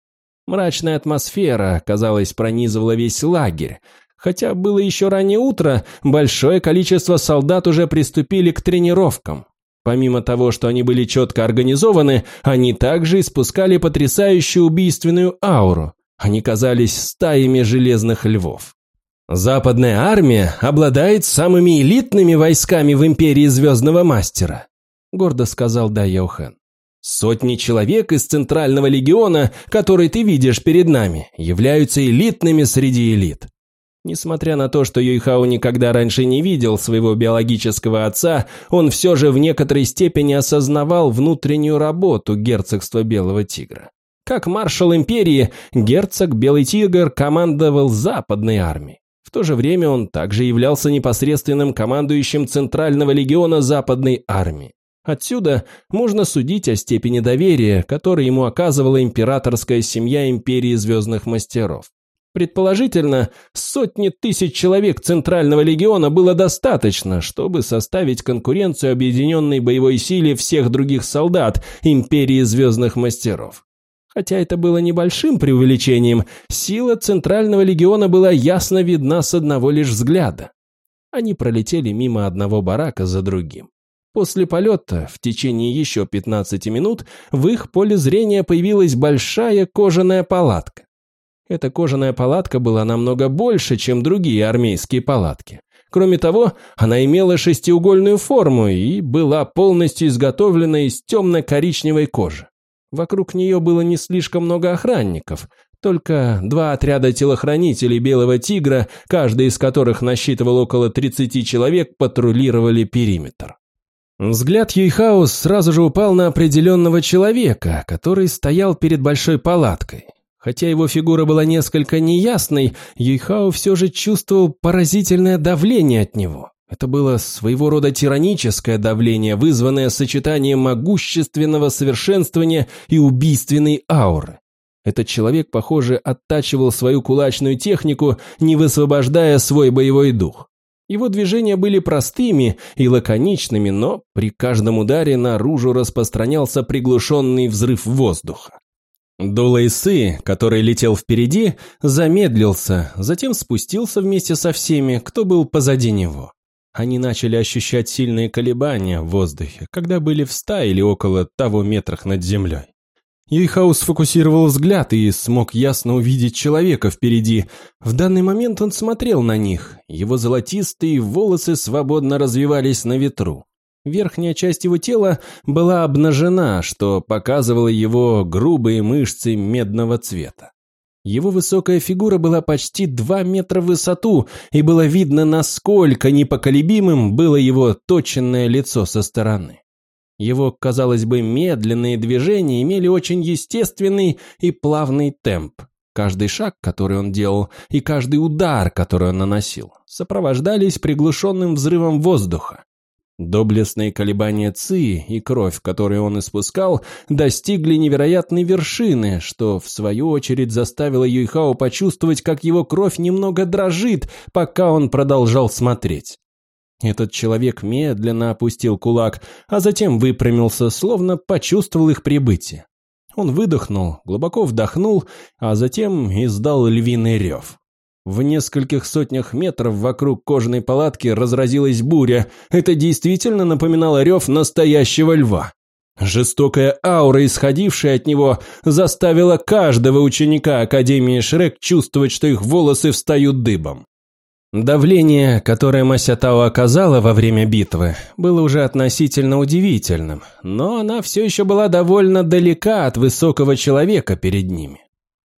Мрачная атмосфера, казалось, пронизывала весь лагерь. Хотя было еще раннее утро, большое количество солдат уже приступили к тренировкам. Помимо того, что они были четко организованы, они также испускали потрясающую убийственную ауру. Они казались стаями железных львов. Западная армия обладает самыми элитными войсками в империи Звездного Мастера, гордо сказал Дай Йохан. Сотни человек из Центрального легиона, который ты видишь перед нами, являются элитными среди элит. Несмотря на то, что Юйхао никогда раньше не видел своего биологического отца, он все же в некоторой степени осознавал внутреннюю работу герцогства Белого Тигра. Как маршал империи, герцог Белый Тигр командовал западной армией. В то же время он также являлся непосредственным командующим Центрального легиона Западной армии. Отсюда можно судить о степени доверия, которое ему оказывала императорская семья Империи Звездных Мастеров. Предположительно, сотни тысяч человек Центрального легиона было достаточно, чтобы составить конкуренцию объединенной боевой силе всех других солдат Империи Звездных Мастеров. Хотя это было небольшим преувеличением, сила Центрального легиона была ясно видна с одного лишь взгляда. Они пролетели мимо одного барака за другим. После полета, в течение еще 15 минут, в их поле зрения появилась большая кожаная палатка. Эта кожаная палатка была намного больше, чем другие армейские палатки. Кроме того, она имела шестиугольную форму и была полностью изготовлена из темно-коричневой кожи. Вокруг нее было не слишком много охранников, только два отряда телохранителей Белого Тигра, каждый из которых насчитывал около 30 человек, патрулировали периметр. Взгляд Юйхаус сразу же упал на определенного человека, который стоял перед большой палаткой. Хотя его фигура была несколько неясной, Юйхао все же чувствовал поразительное давление от него. Это было своего рода тираническое давление, вызванное сочетанием могущественного совершенствования и убийственной ауры. Этот человек, похоже, оттачивал свою кулачную технику, не высвобождая свой боевой дух. Его движения были простыми и лаконичными, но при каждом ударе наружу распространялся приглушенный взрыв воздуха. Дулайсы, который летел впереди, замедлился, затем спустился вместе со всеми, кто был позади него. Они начали ощущать сильные колебания в воздухе, когда были в ста или около того метрах над землей. Юйхау сфокусировал взгляд и смог ясно увидеть человека впереди. В данный момент он смотрел на них. Его золотистые волосы свободно развивались на ветру. Верхняя часть его тела была обнажена, что показывало его грубые мышцы медного цвета. Его высокая фигура была почти два метра в высоту, и было видно, насколько непоколебимым было его точенное лицо со стороны. Его, казалось бы, медленные движения имели очень естественный и плавный темп. Каждый шаг, который он делал, и каждый удар, который он наносил, сопровождались приглушенным взрывом воздуха. Доблестные колебания ЦИ и кровь, которую он испускал, достигли невероятной вершины, что, в свою очередь, заставило Юйхао почувствовать, как его кровь немного дрожит, пока он продолжал смотреть. Этот человек медленно опустил кулак, а затем выпрямился, словно почувствовал их прибытие. Он выдохнул, глубоко вдохнул, а затем издал львиный рев. В нескольких сотнях метров вокруг кожаной палатки разразилась буря. Это действительно напоминало рев настоящего льва. Жестокая аура, исходившая от него, заставила каждого ученика Академии Шрек чувствовать, что их волосы встают дыбом. Давление, которое Масятао оказала во время битвы, было уже относительно удивительным, но она все еще была довольно далека от высокого человека перед ними.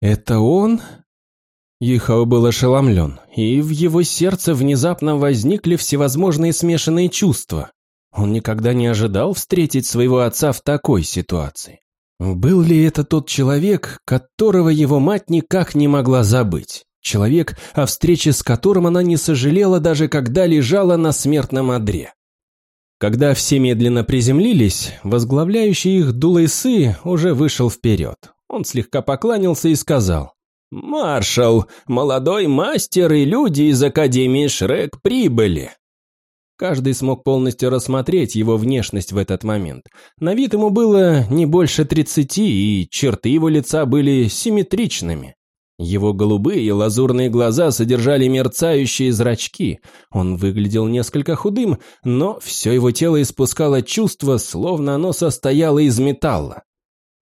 «Это он?» Ихао был ошеломлен, и в его сердце внезапно возникли всевозможные смешанные чувства. Он никогда не ожидал встретить своего отца в такой ситуации. Был ли это тот человек, которого его мать никак не могла забыть? Человек, о встрече с которым она не сожалела даже когда лежала на смертном одре. Когда все медленно приземлились, возглавляющий их Дулайсы уже вышел вперед. Он слегка поклонился и сказал, «Маршал, молодой мастер и люди из Академии Шрек прибыли». Каждый смог полностью рассмотреть его внешность в этот момент. На вид ему было не больше тридцати, и черты его лица были симметричными. Его голубые и лазурные глаза содержали мерцающие зрачки. Он выглядел несколько худым, но все его тело испускало чувство, словно оно состояло из металла.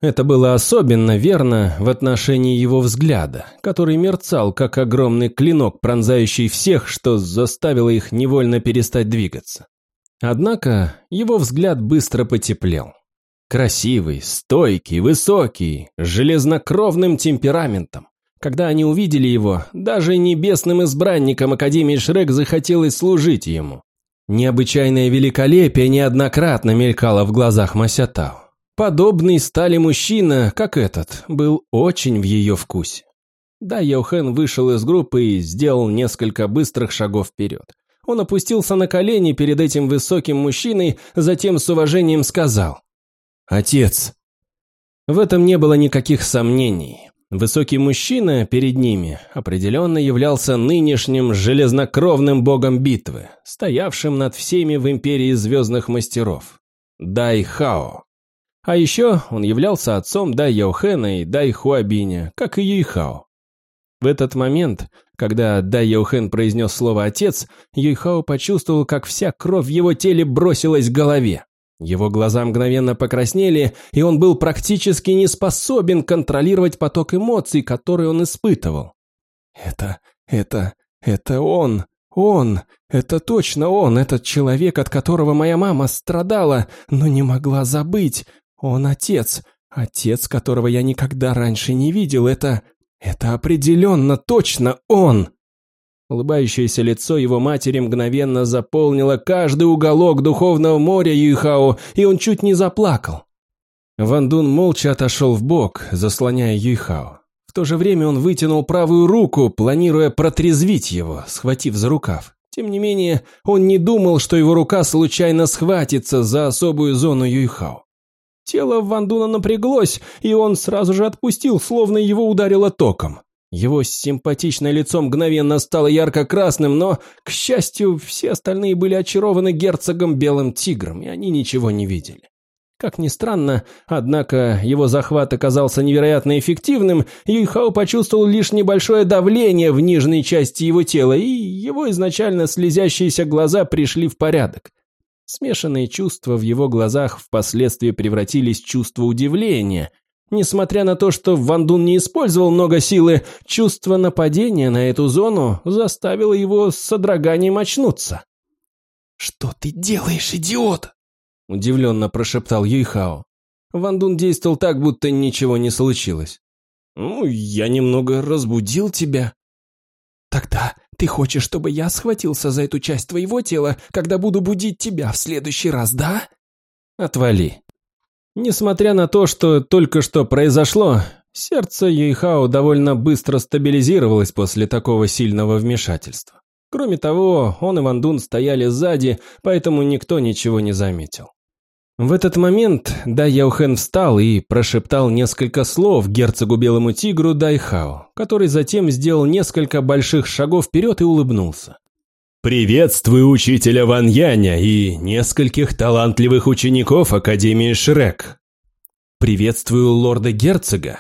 Это было особенно верно в отношении его взгляда, который мерцал, как огромный клинок, пронзающий всех, что заставило их невольно перестать двигаться. Однако его взгляд быстро потеплел. Красивый, стойкий, высокий, с железнокровным темпераментом. Когда они увидели его, даже небесным избранникам Академии Шрек захотелось служить ему. Необычайное великолепие неоднократно мелькало в глазах Масятао. Подобный стали мужчина, как этот, был очень в ее вкусе. Да, Йохен вышел из группы и сделал несколько быстрых шагов вперед. Он опустился на колени перед этим высоким мужчиной, затем с уважением сказал «Отец». В этом не было никаких сомнений. Высокий мужчина перед ними определенно являлся нынешним железнокровным богом битвы, стоявшим над всеми в империи звездных мастеров. Дай Хао. А еще он являлся отцом Дай Яохена и Дай Хуабиня, как и Юйхао. В этот момент, когда Дай Яохен произнес слово «отец», Юйхао почувствовал, как вся кровь в его теле бросилась к голове. Его глаза мгновенно покраснели, и он был практически не способен контролировать поток эмоций, которые он испытывал. «Это... это... это он! Он! Это точно он, этот человек, от которого моя мама страдала, но не могла забыть! Он отец! Отец, которого я никогда раньше не видел, это... это определенно точно он!» Улыбающееся лицо его матери мгновенно заполнило каждый уголок духовного моря Юйхао, и он чуть не заплакал. Ван Дун молча отошел в бок, заслоняя Юйхао. В то же время он вытянул правую руку, планируя протрезвить его, схватив за рукав. Тем не менее, он не думал, что его рука случайно схватится за особую зону Юйхао. Тело Ван Дуна напряглось, и он сразу же отпустил, словно его ударило током. Его симпатичное лицо мгновенно стало ярко-красным, но, к счастью, все остальные были очарованы герцогом Белым Тигром, и они ничего не видели. Как ни странно, однако его захват оказался невероятно эффективным, Юйхао почувствовал лишь небольшое давление в нижней части его тела, и его изначально слезящиеся глаза пришли в порядок. Смешанные чувства в его глазах впоследствии превратились в чувство удивления – Несмотря на то, что Ван Дун не использовал много силы, чувство нападения на эту зону заставило его с содроганием очнуться. «Что ты делаешь, идиот?» – удивленно прошептал Юйхао. Ван Дун действовал так, будто ничего не случилось. «Ну, я немного разбудил тебя». «Тогда ты хочешь, чтобы я схватился за эту часть твоего тела, когда буду будить тебя в следующий раз, да?» «Отвали», Несмотря на то, что только что произошло, сердце Юйхао довольно быстро стабилизировалось после такого сильного вмешательства. Кроме того, он и Ван Дун стояли сзади, поэтому никто ничего не заметил. В этот момент Дай Яухен встал и прошептал несколько слов герцогу Белому Тигру Дайхао, который затем сделал несколько больших шагов вперед и улыбнулся. Приветствую учителя Ван Яня и нескольких талантливых учеников Академии Шрек. Приветствую лорда-герцога.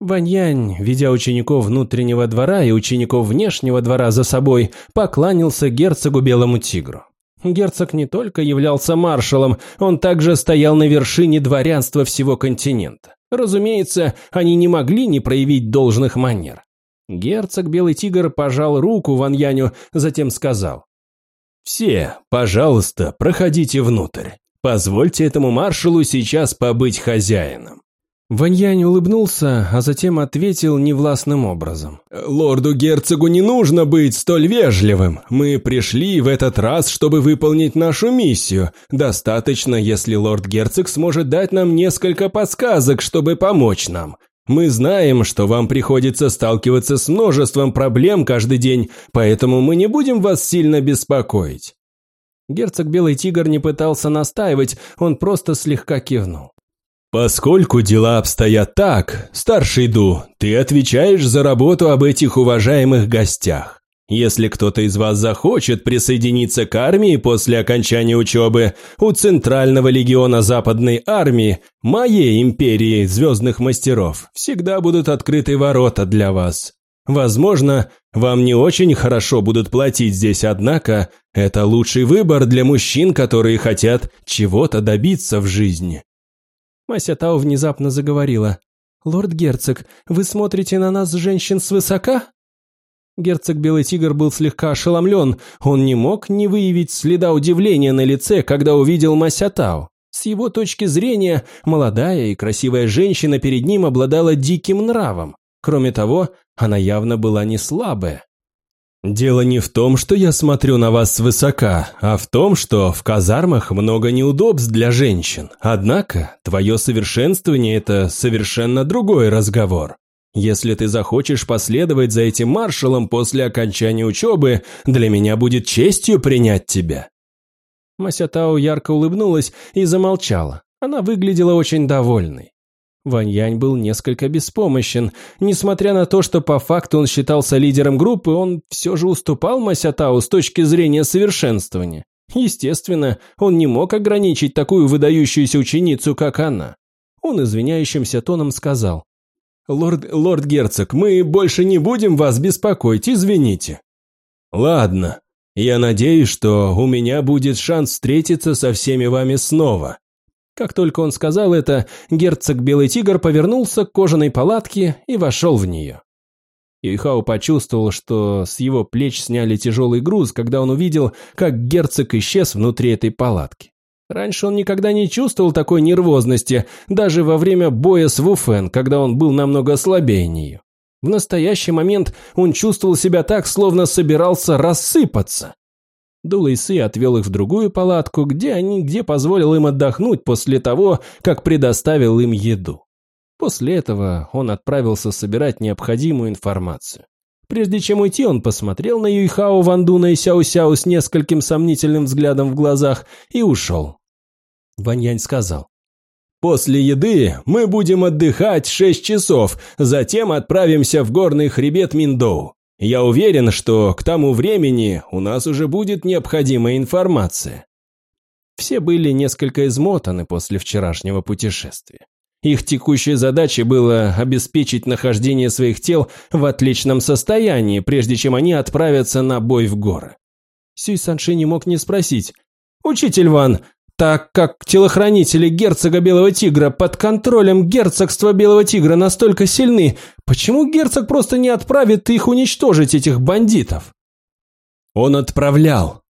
Ваньянь, ведя учеников внутреннего двора и учеников внешнего двора за собой, покланялся герцогу Белому Тигру. Герцог не только являлся маршалом, он также стоял на вершине дворянства всего континента. Разумеется, они не могли не проявить должных манер. Герцог Белый Тигр пожал руку Ван Яню, затем сказал. «Все, пожалуйста, проходите внутрь. Позвольте этому маршалу сейчас побыть хозяином». Ваньянь улыбнулся, а затем ответил невластным образом. «Лорду-герцогу не нужно быть столь вежливым. Мы пришли в этот раз, чтобы выполнить нашу миссию. Достаточно, если лорд-герцог сможет дать нам несколько подсказок, чтобы помочь нам. Мы знаем, что вам приходится сталкиваться с множеством проблем каждый день, поэтому мы не будем вас сильно беспокоить». Герцог Белый Тигр не пытался настаивать, он просто слегка кивнул. «Поскольку дела обстоят так, старший Ду, ты отвечаешь за работу об этих уважаемых гостях. Если кто-то из вас захочет присоединиться к армии после окончания учебы, у Центрального легиона Западной армии, моей империи звездных мастеров, всегда будут открыты ворота для вас. Возможно, вам не очень хорошо будут платить здесь, однако это лучший выбор для мужчин, которые хотят чего-то добиться в жизни. Мася Тау внезапно заговорила. «Лорд-герцог, вы смотрите на нас, женщин, свысока?» Герцог Белый Тигр был слегка ошеломлен. Он не мог не выявить следа удивления на лице, когда увидел Масятао. С его точки зрения, молодая и красивая женщина перед ним обладала диким нравом. Кроме того, она явно была не слабая. «Дело не в том, что я смотрю на вас свысока, а в том, что в казармах много неудобств для женщин. Однако, твое совершенствование – это совершенно другой разговор. Если ты захочешь последовать за этим маршалом после окончания учебы, для меня будет честью принять тебя». Масятао ярко улыбнулась и замолчала. Она выглядела очень довольной. Ваньянь был несколько беспомощен. Несмотря на то, что по факту он считался лидером группы, он все же уступал Масятау с точки зрения совершенствования. Естественно, он не мог ограничить такую выдающуюся ученицу, как она. Он извиняющимся тоном сказал. «Лорд, лорд-герцог, мы больше не будем вас беспокоить, извините». «Ладно, я надеюсь, что у меня будет шанс встретиться со всеми вами снова. Как только он сказал это, герцог Белый Тигр повернулся к кожаной палатке и вошел в нее. Юйхао почувствовал, что с его плеч сняли тяжелый груз, когда он увидел, как герцог исчез внутри этой палатки. Раньше он никогда не чувствовал такой нервозности, даже во время боя с Вуфен, когда он был намного слабее нее. В настоящий момент он чувствовал себя так, словно собирался рассыпаться. Дулайсы отвел их в другую палатку, где они, где позволил им отдохнуть после того, как предоставил им еду. После этого он отправился собирать необходимую информацию. Прежде чем уйти, он посмотрел на Юйхао, Вандуна и Сяо-Сяо с нескольким сомнительным взглядом в глазах и ушел. Ваньянь сказал, «После еды мы будем отдыхать шесть часов, затем отправимся в горный хребет Миндоу. Я уверен, что к тому времени у нас уже будет необходимая информация. Все были несколько измотаны после вчерашнего путешествия. Их текущей задачей было обеспечить нахождение своих тел в отличном состоянии, прежде чем они отправятся на бой в горы. Сюй Санши не мог не спросить. «Учитель Ван, так как телохранители герцога Белого Тигра под контролем герцогства Белого Тигра настолько сильны, почему герцог просто не отправит их уничтожить, этих бандитов? Он отправлял,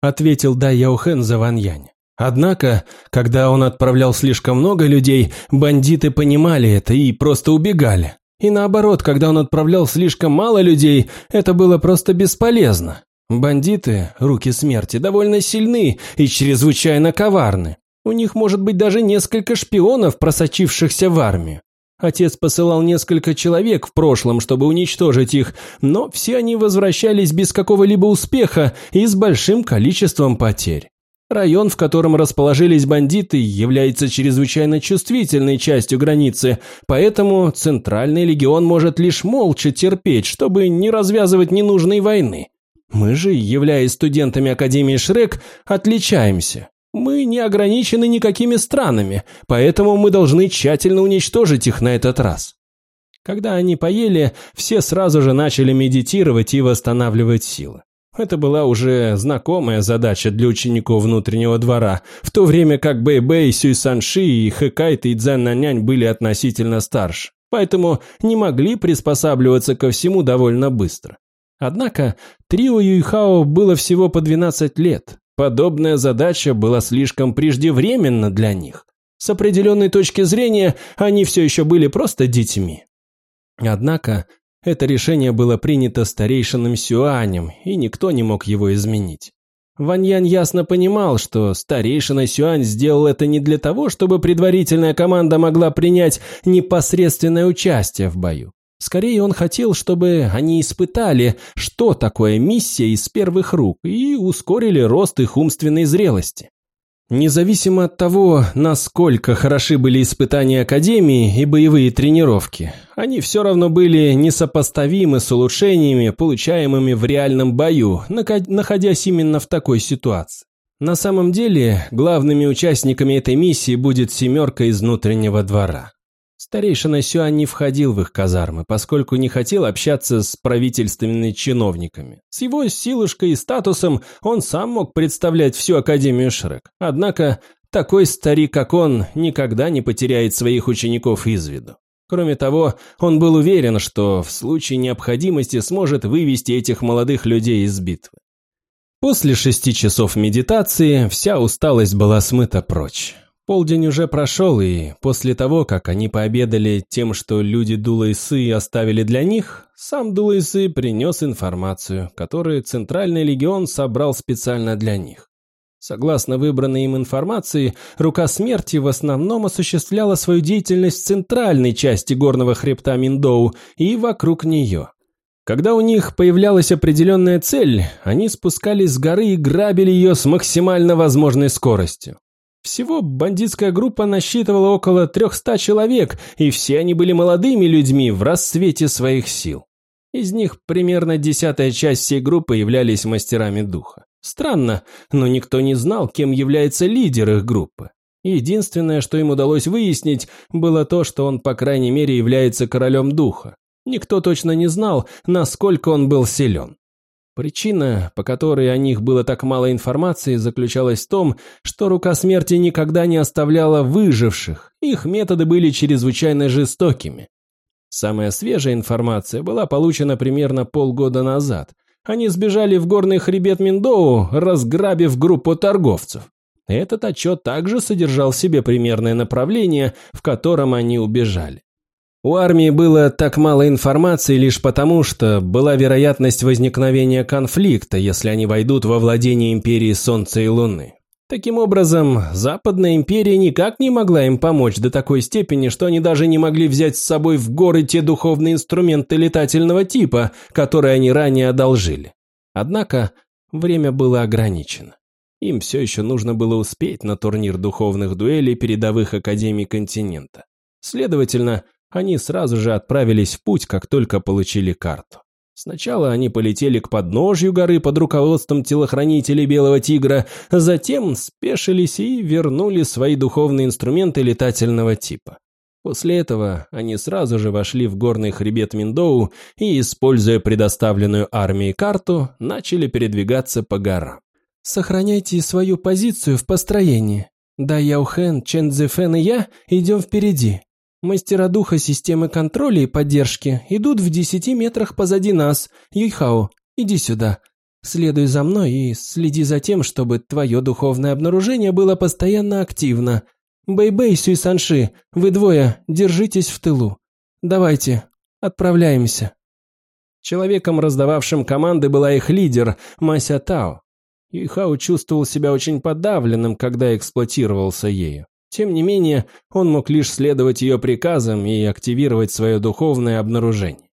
ответил Дай Яухен за Ваньянь. Однако, когда он отправлял слишком много людей, бандиты понимали это и просто убегали. И наоборот, когда он отправлял слишком мало людей, это было просто бесполезно. Бандиты, руки смерти, довольно сильны и чрезвычайно коварны. У них может быть даже несколько шпионов, просочившихся в армию. Отец посылал несколько человек в прошлом, чтобы уничтожить их, но все они возвращались без какого-либо успеха и с большим количеством потерь. Район, в котором расположились бандиты, является чрезвычайно чувствительной частью границы, поэтому Центральный легион может лишь молча терпеть, чтобы не развязывать ненужной войны. Мы же, являясь студентами Академии Шрек, отличаемся. Мы не ограничены никакими странами, поэтому мы должны тщательно уничтожить их на этот раз. Когда они поели, все сразу же начали медитировать и восстанавливать силы. Это была уже знакомая задача для учеников внутреннего двора, в то время как Бэй-Бэй, Сюй Санши и Хэ Цайтоу и Цзян Наньнань были относительно старше, поэтому не могли приспосабливаться ко всему довольно быстро. Однако трио Юйхао было всего по 12 лет. Подобная задача была слишком преждевременна для них. С определенной точки зрения они все еще были просто детьми. Однако это решение было принято старейшином Сюанем, и никто не мог его изменить. Ваньян ясно понимал, что старейшина Сюань сделал это не для того, чтобы предварительная команда могла принять непосредственное участие в бою. Скорее, он хотел, чтобы они испытали, что такое миссия из первых рук, и ускорили рост их умственной зрелости. Независимо от того, насколько хороши были испытания Академии и боевые тренировки, они все равно были несопоставимы с улучшениями, получаемыми в реальном бою, находясь именно в такой ситуации. На самом деле, главными участниками этой миссии будет семерка из внутреннего двора. Старейшина Сюань не входил в их казармы, поскольку не хотел общаться с правительственными чиновниками. С его силушкой и статусом он сам мог представлять всю Академию Шрек. Однако такой старик, как он, никогда не потеряет своих учеников из виду. Кроме того, он был уверен, что в случае необходимости сможет вывести этих молодых людей из битвы. После шести часов медитации вся усталость была смыта прочь. Полдень уже прошел, и после того, как они пообедали тем, что люди Дулайсы оставили для них, сам Дулайсы принес информацию, которую Центральный легион собрал специально для них. Согласно выбранной им информации, Рука Смерти в основном осуществляла свою деятельность в центральной части горного хребта Миндоу и вокруг нее. Когда у них появлялась определенная цель, они спускались с горы и грабили ее с максимально возможной скоростью. Всего бандитская группа насчитывала около 300 человек, и все они были молодыми людьми в расцвете своих сил. Из них примерно десятая часть всей группы являлись мастерами духа. Странно, но никто не знал, кем является лидер их группы. Единственное, что им удалось выяснить, было то, что он, по крайней мере, является королем духа. Никто точно не знал, насколько он был силен. Причина, по которой о них было так мало информации, заключалась в том, что рука смерти никогда не оставляла выживших, их методы были чрезвычайно жестокими. Самая свежая информация была получена примерно полгода назад. Они сбежали в горный хребет Миндоу, разграбив группу торговцев. Этот отчет также содержал в себе примерное направление, в котором они убежали. У армии было так мало информации лишь потому, что была вероятность возникновения конфликта, если они войдут во владение Империи Солнца и Луны. Таким образом, Западная Империя никак не могла им помочь до такой степени, что они даже не могли взять с собой в горы те духовные инструменты летательного типа, которые они ранее одолжили. Однако, время было ограничено. Им все еще нужно было успеть на турнир духовных дуэлей передовых академий континента. Следовательно, они сразу же отправились в путь, как только получили карту. Сначала они полетели к подножью горы под руководством телохранителей Белого Тигра, затем спешились и вернули свои духовные инструменты летательного типа. После этого они сразу же вошли в горный хребет Миндоу и, используя предоставленную армией карту, начали передвигаться по горам. «Сохраняйте свою позицию в построении. Да Яухен, Чен Цзэфэн и я идем впереди. Мастера духа системы контроля и поддержки идут в десяти метрах позади нас. Юйхао, иди сюда. Следуй за мной и следи за тем, чтобы твое духовное обнаружение было постоянно активно. Бэй-Бэй, Сюй-Санши, вы двое, держитесь в тылу. Давайте, отправляемся. Человеком, раздававшим команды, была их лидер, Мася Тао. Юйхао чувствовал себя очень подавленным, когда эксплуатировался ею. Тем не менее, он мог лишь следовать ее приказам и активировать свое духовное обнаружение.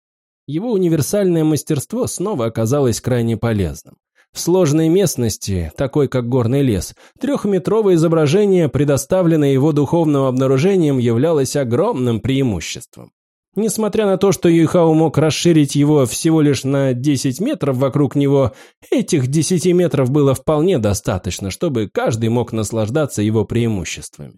Его универсальное мастерство снова оказалось крайне полезным. В сложной местности, такой как горный лес, трехметровое изображение, предоставленное его духовным обнаружением, являлось огромным преимуществом. Несмотря на то, что Юйхао мог расширить его всего лишь на 10 метров вокруг него, этих 10 метров было вполне достаточно, чтобы каждый мог наслаждаться его преимуществами.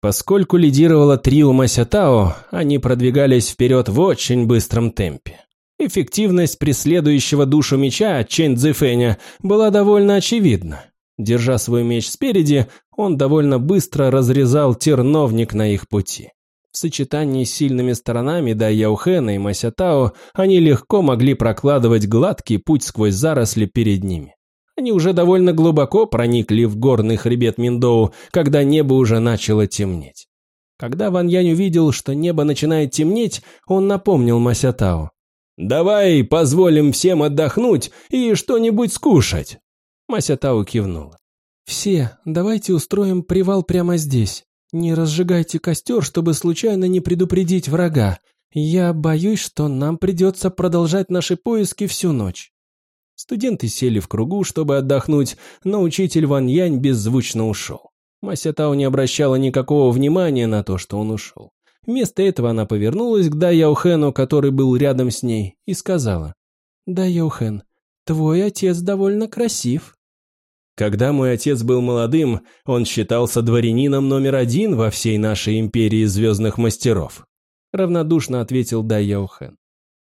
Поскольку лидировало трио Масятао, они продвигались вперед в очень быстром темпе. Эффективность преследующего душу меча Чэнь Цзэфэня была довольно очевидна. Держа свой меч спереди, он довольно быстро разрезал терновник на их пути. В сочетании с сильными сторонами Да Яухена и Масятао они легко могли прокладывать гладкий путь сквозь заросли перед ними. Они уже довольно глубоко проникли в горный хребет Миндоу, когда небо уже начало темнеть. Когда Ван Янь увидел, что небо начинает темнеть, он напомнил Масятао. «Давай позволим всем отдохнуть и что-нибудь скушать!» Масятао кивнула. «Все, давайте устроим привал прямо здесь. Не разжигайте костер, чтобы случайно не предупредить врага. Я боюсь, что нам придется продолжать наши поиски всю ночь». Студенты сели в кругу, чтобы отдохнуть, но учитель Ван Янь беззвучно ушел. Мася Тао не обращала никакого внимания на то, что он ушел. Вместо этого она повернулась к Да Яухену, который был рядом с ней, и сказала. «Да Яухен, твой отец довольно красив». Когда мой отец был молодым, он считался дворянином номер один во всей нашей империи звездных мастеров. Равнодушно ответил Да Яухен.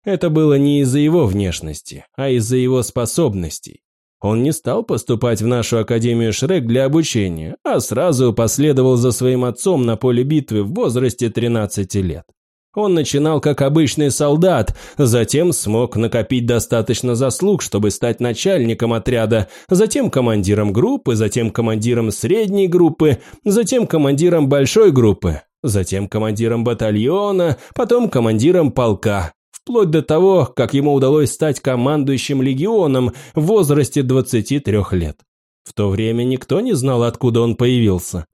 Это было не из-за его внешности, а из-за его способностей. Он не стал поступать в нашу Академию Шрек для обучения, а сразу последовал за своим отцом на поле битвы в возрасте 13 лет. Он начинал как обычный солдат, затем смог накопить достаточно заслуг, чтобы стать начальником отряда, затем командиром группы, затем командиром средней группы, затем командиром большой группы, затем командиром батальона, потом командиром полка, вплоть до того, как ему удалось стать командующим легионом в возрасте 23 лет. В то время никто не знал, откуда он появился.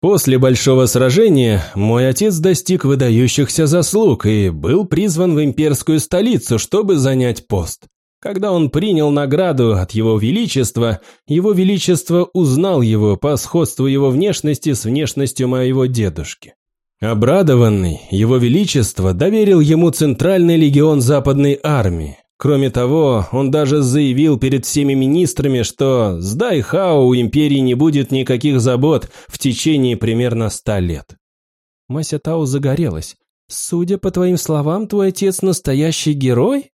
После большого сражения мой отец достиг выдающихся заслуг и был призван в имперскую столицу, чтобы занять пост. Когда он принял награду от его величества, его величество узнал его по сходству его внешности с внешностью моего дедушки. Обрадованный, его величество доверил ему Центральный легион Западной армии, Кроме того, он даже заявил перед всеми министрами, что с Дайхао у империи не будет никаких забот в течение примерно ста лет. Мася Тао загорелась. «Судя по твоим словам, твой отец настоящий герой?»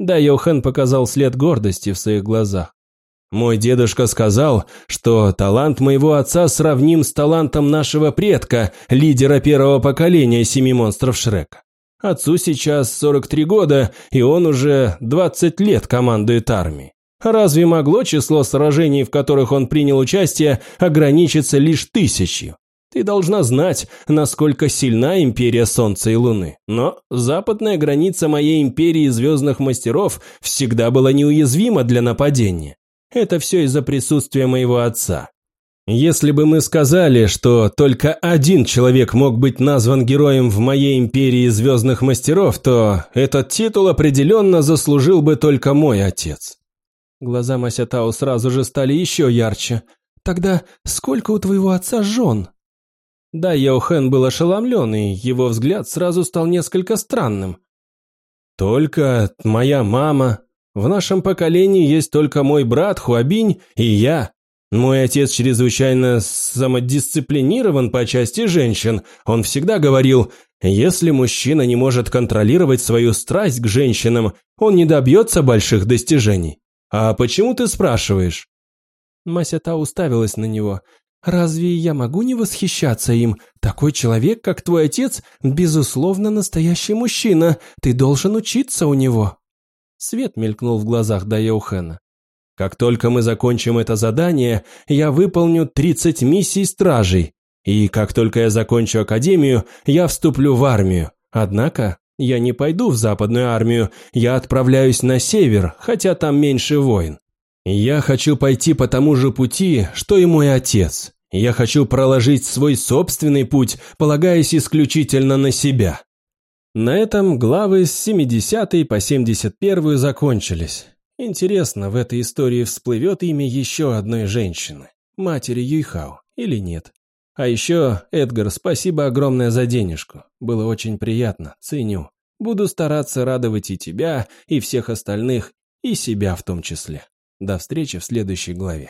Да, Йохан показал след гордости в своих глазах. Мой дедушка сказал, что талант моего отца сравним с талантом нашего предка, лидера первого поколения семи монстров Шрека. Отцу сейчас 43 года, и он уже 20 лет командует армией. Разве могло число сражений, в которых он принял участие, ограничиться лишь тысячью? Ты должна знать, насколько сильна империя Солнца и Луны. Но западная граница моей империи звездных мастеров всегда была неуязвима для нападения. Это все из-за присутствия моего отца. Если бы мы сказали, что только один человек мог быть назван героем в моей империи звездных мастеров, то этот титул определенно заслужил бы только мой отец. Глаза Масятау сразу же стали еще ярче. Тогда сколько у твоего отца жен? Да, Йохэн был ошеломлен, и его взгляд сразу стал несколько странным. Только моя мама. В нашем поколении есть только мой брат Хуабинь и я. Мой отец чрезвычайно самодисциплинирован по части женщин. Он всегда говорил, если мужчина не может контролировать свою страсть к женщинам, он не добьется больших достижений. А почему ты спрашиваешь? Мася та уставилась на него. «Разве я могу не восхищаться им? Такой человек, как твой отец, безусловно, настоящий мужчина. Ты должен учиться у него». Свет мелькнул в глазах Дайоухена. Как только мы закончим это задание, я выполню 30 миссий стражей. И как только я закончу академию, я вступлю в армию. Однако я не пойду в западную армию, я отправляюсь на север, хотя там меньше войн. Я хочу пойти по тому же пути, что и мой отец. Я хочу проложить свой собственный путь, полагаясь исключительно на себя. На этом главы с 70 по 71 закончились. Интересно, в этой истории всплывет имя еще одной женщины, матери Юйхао, или нет? А еще, Эдгар, спасибо огромное за денежку. Было очень приятно, ценю. Буду стараться радовать и тебя, и всех остальных, и себя в том числе. До встречи в следующей главе.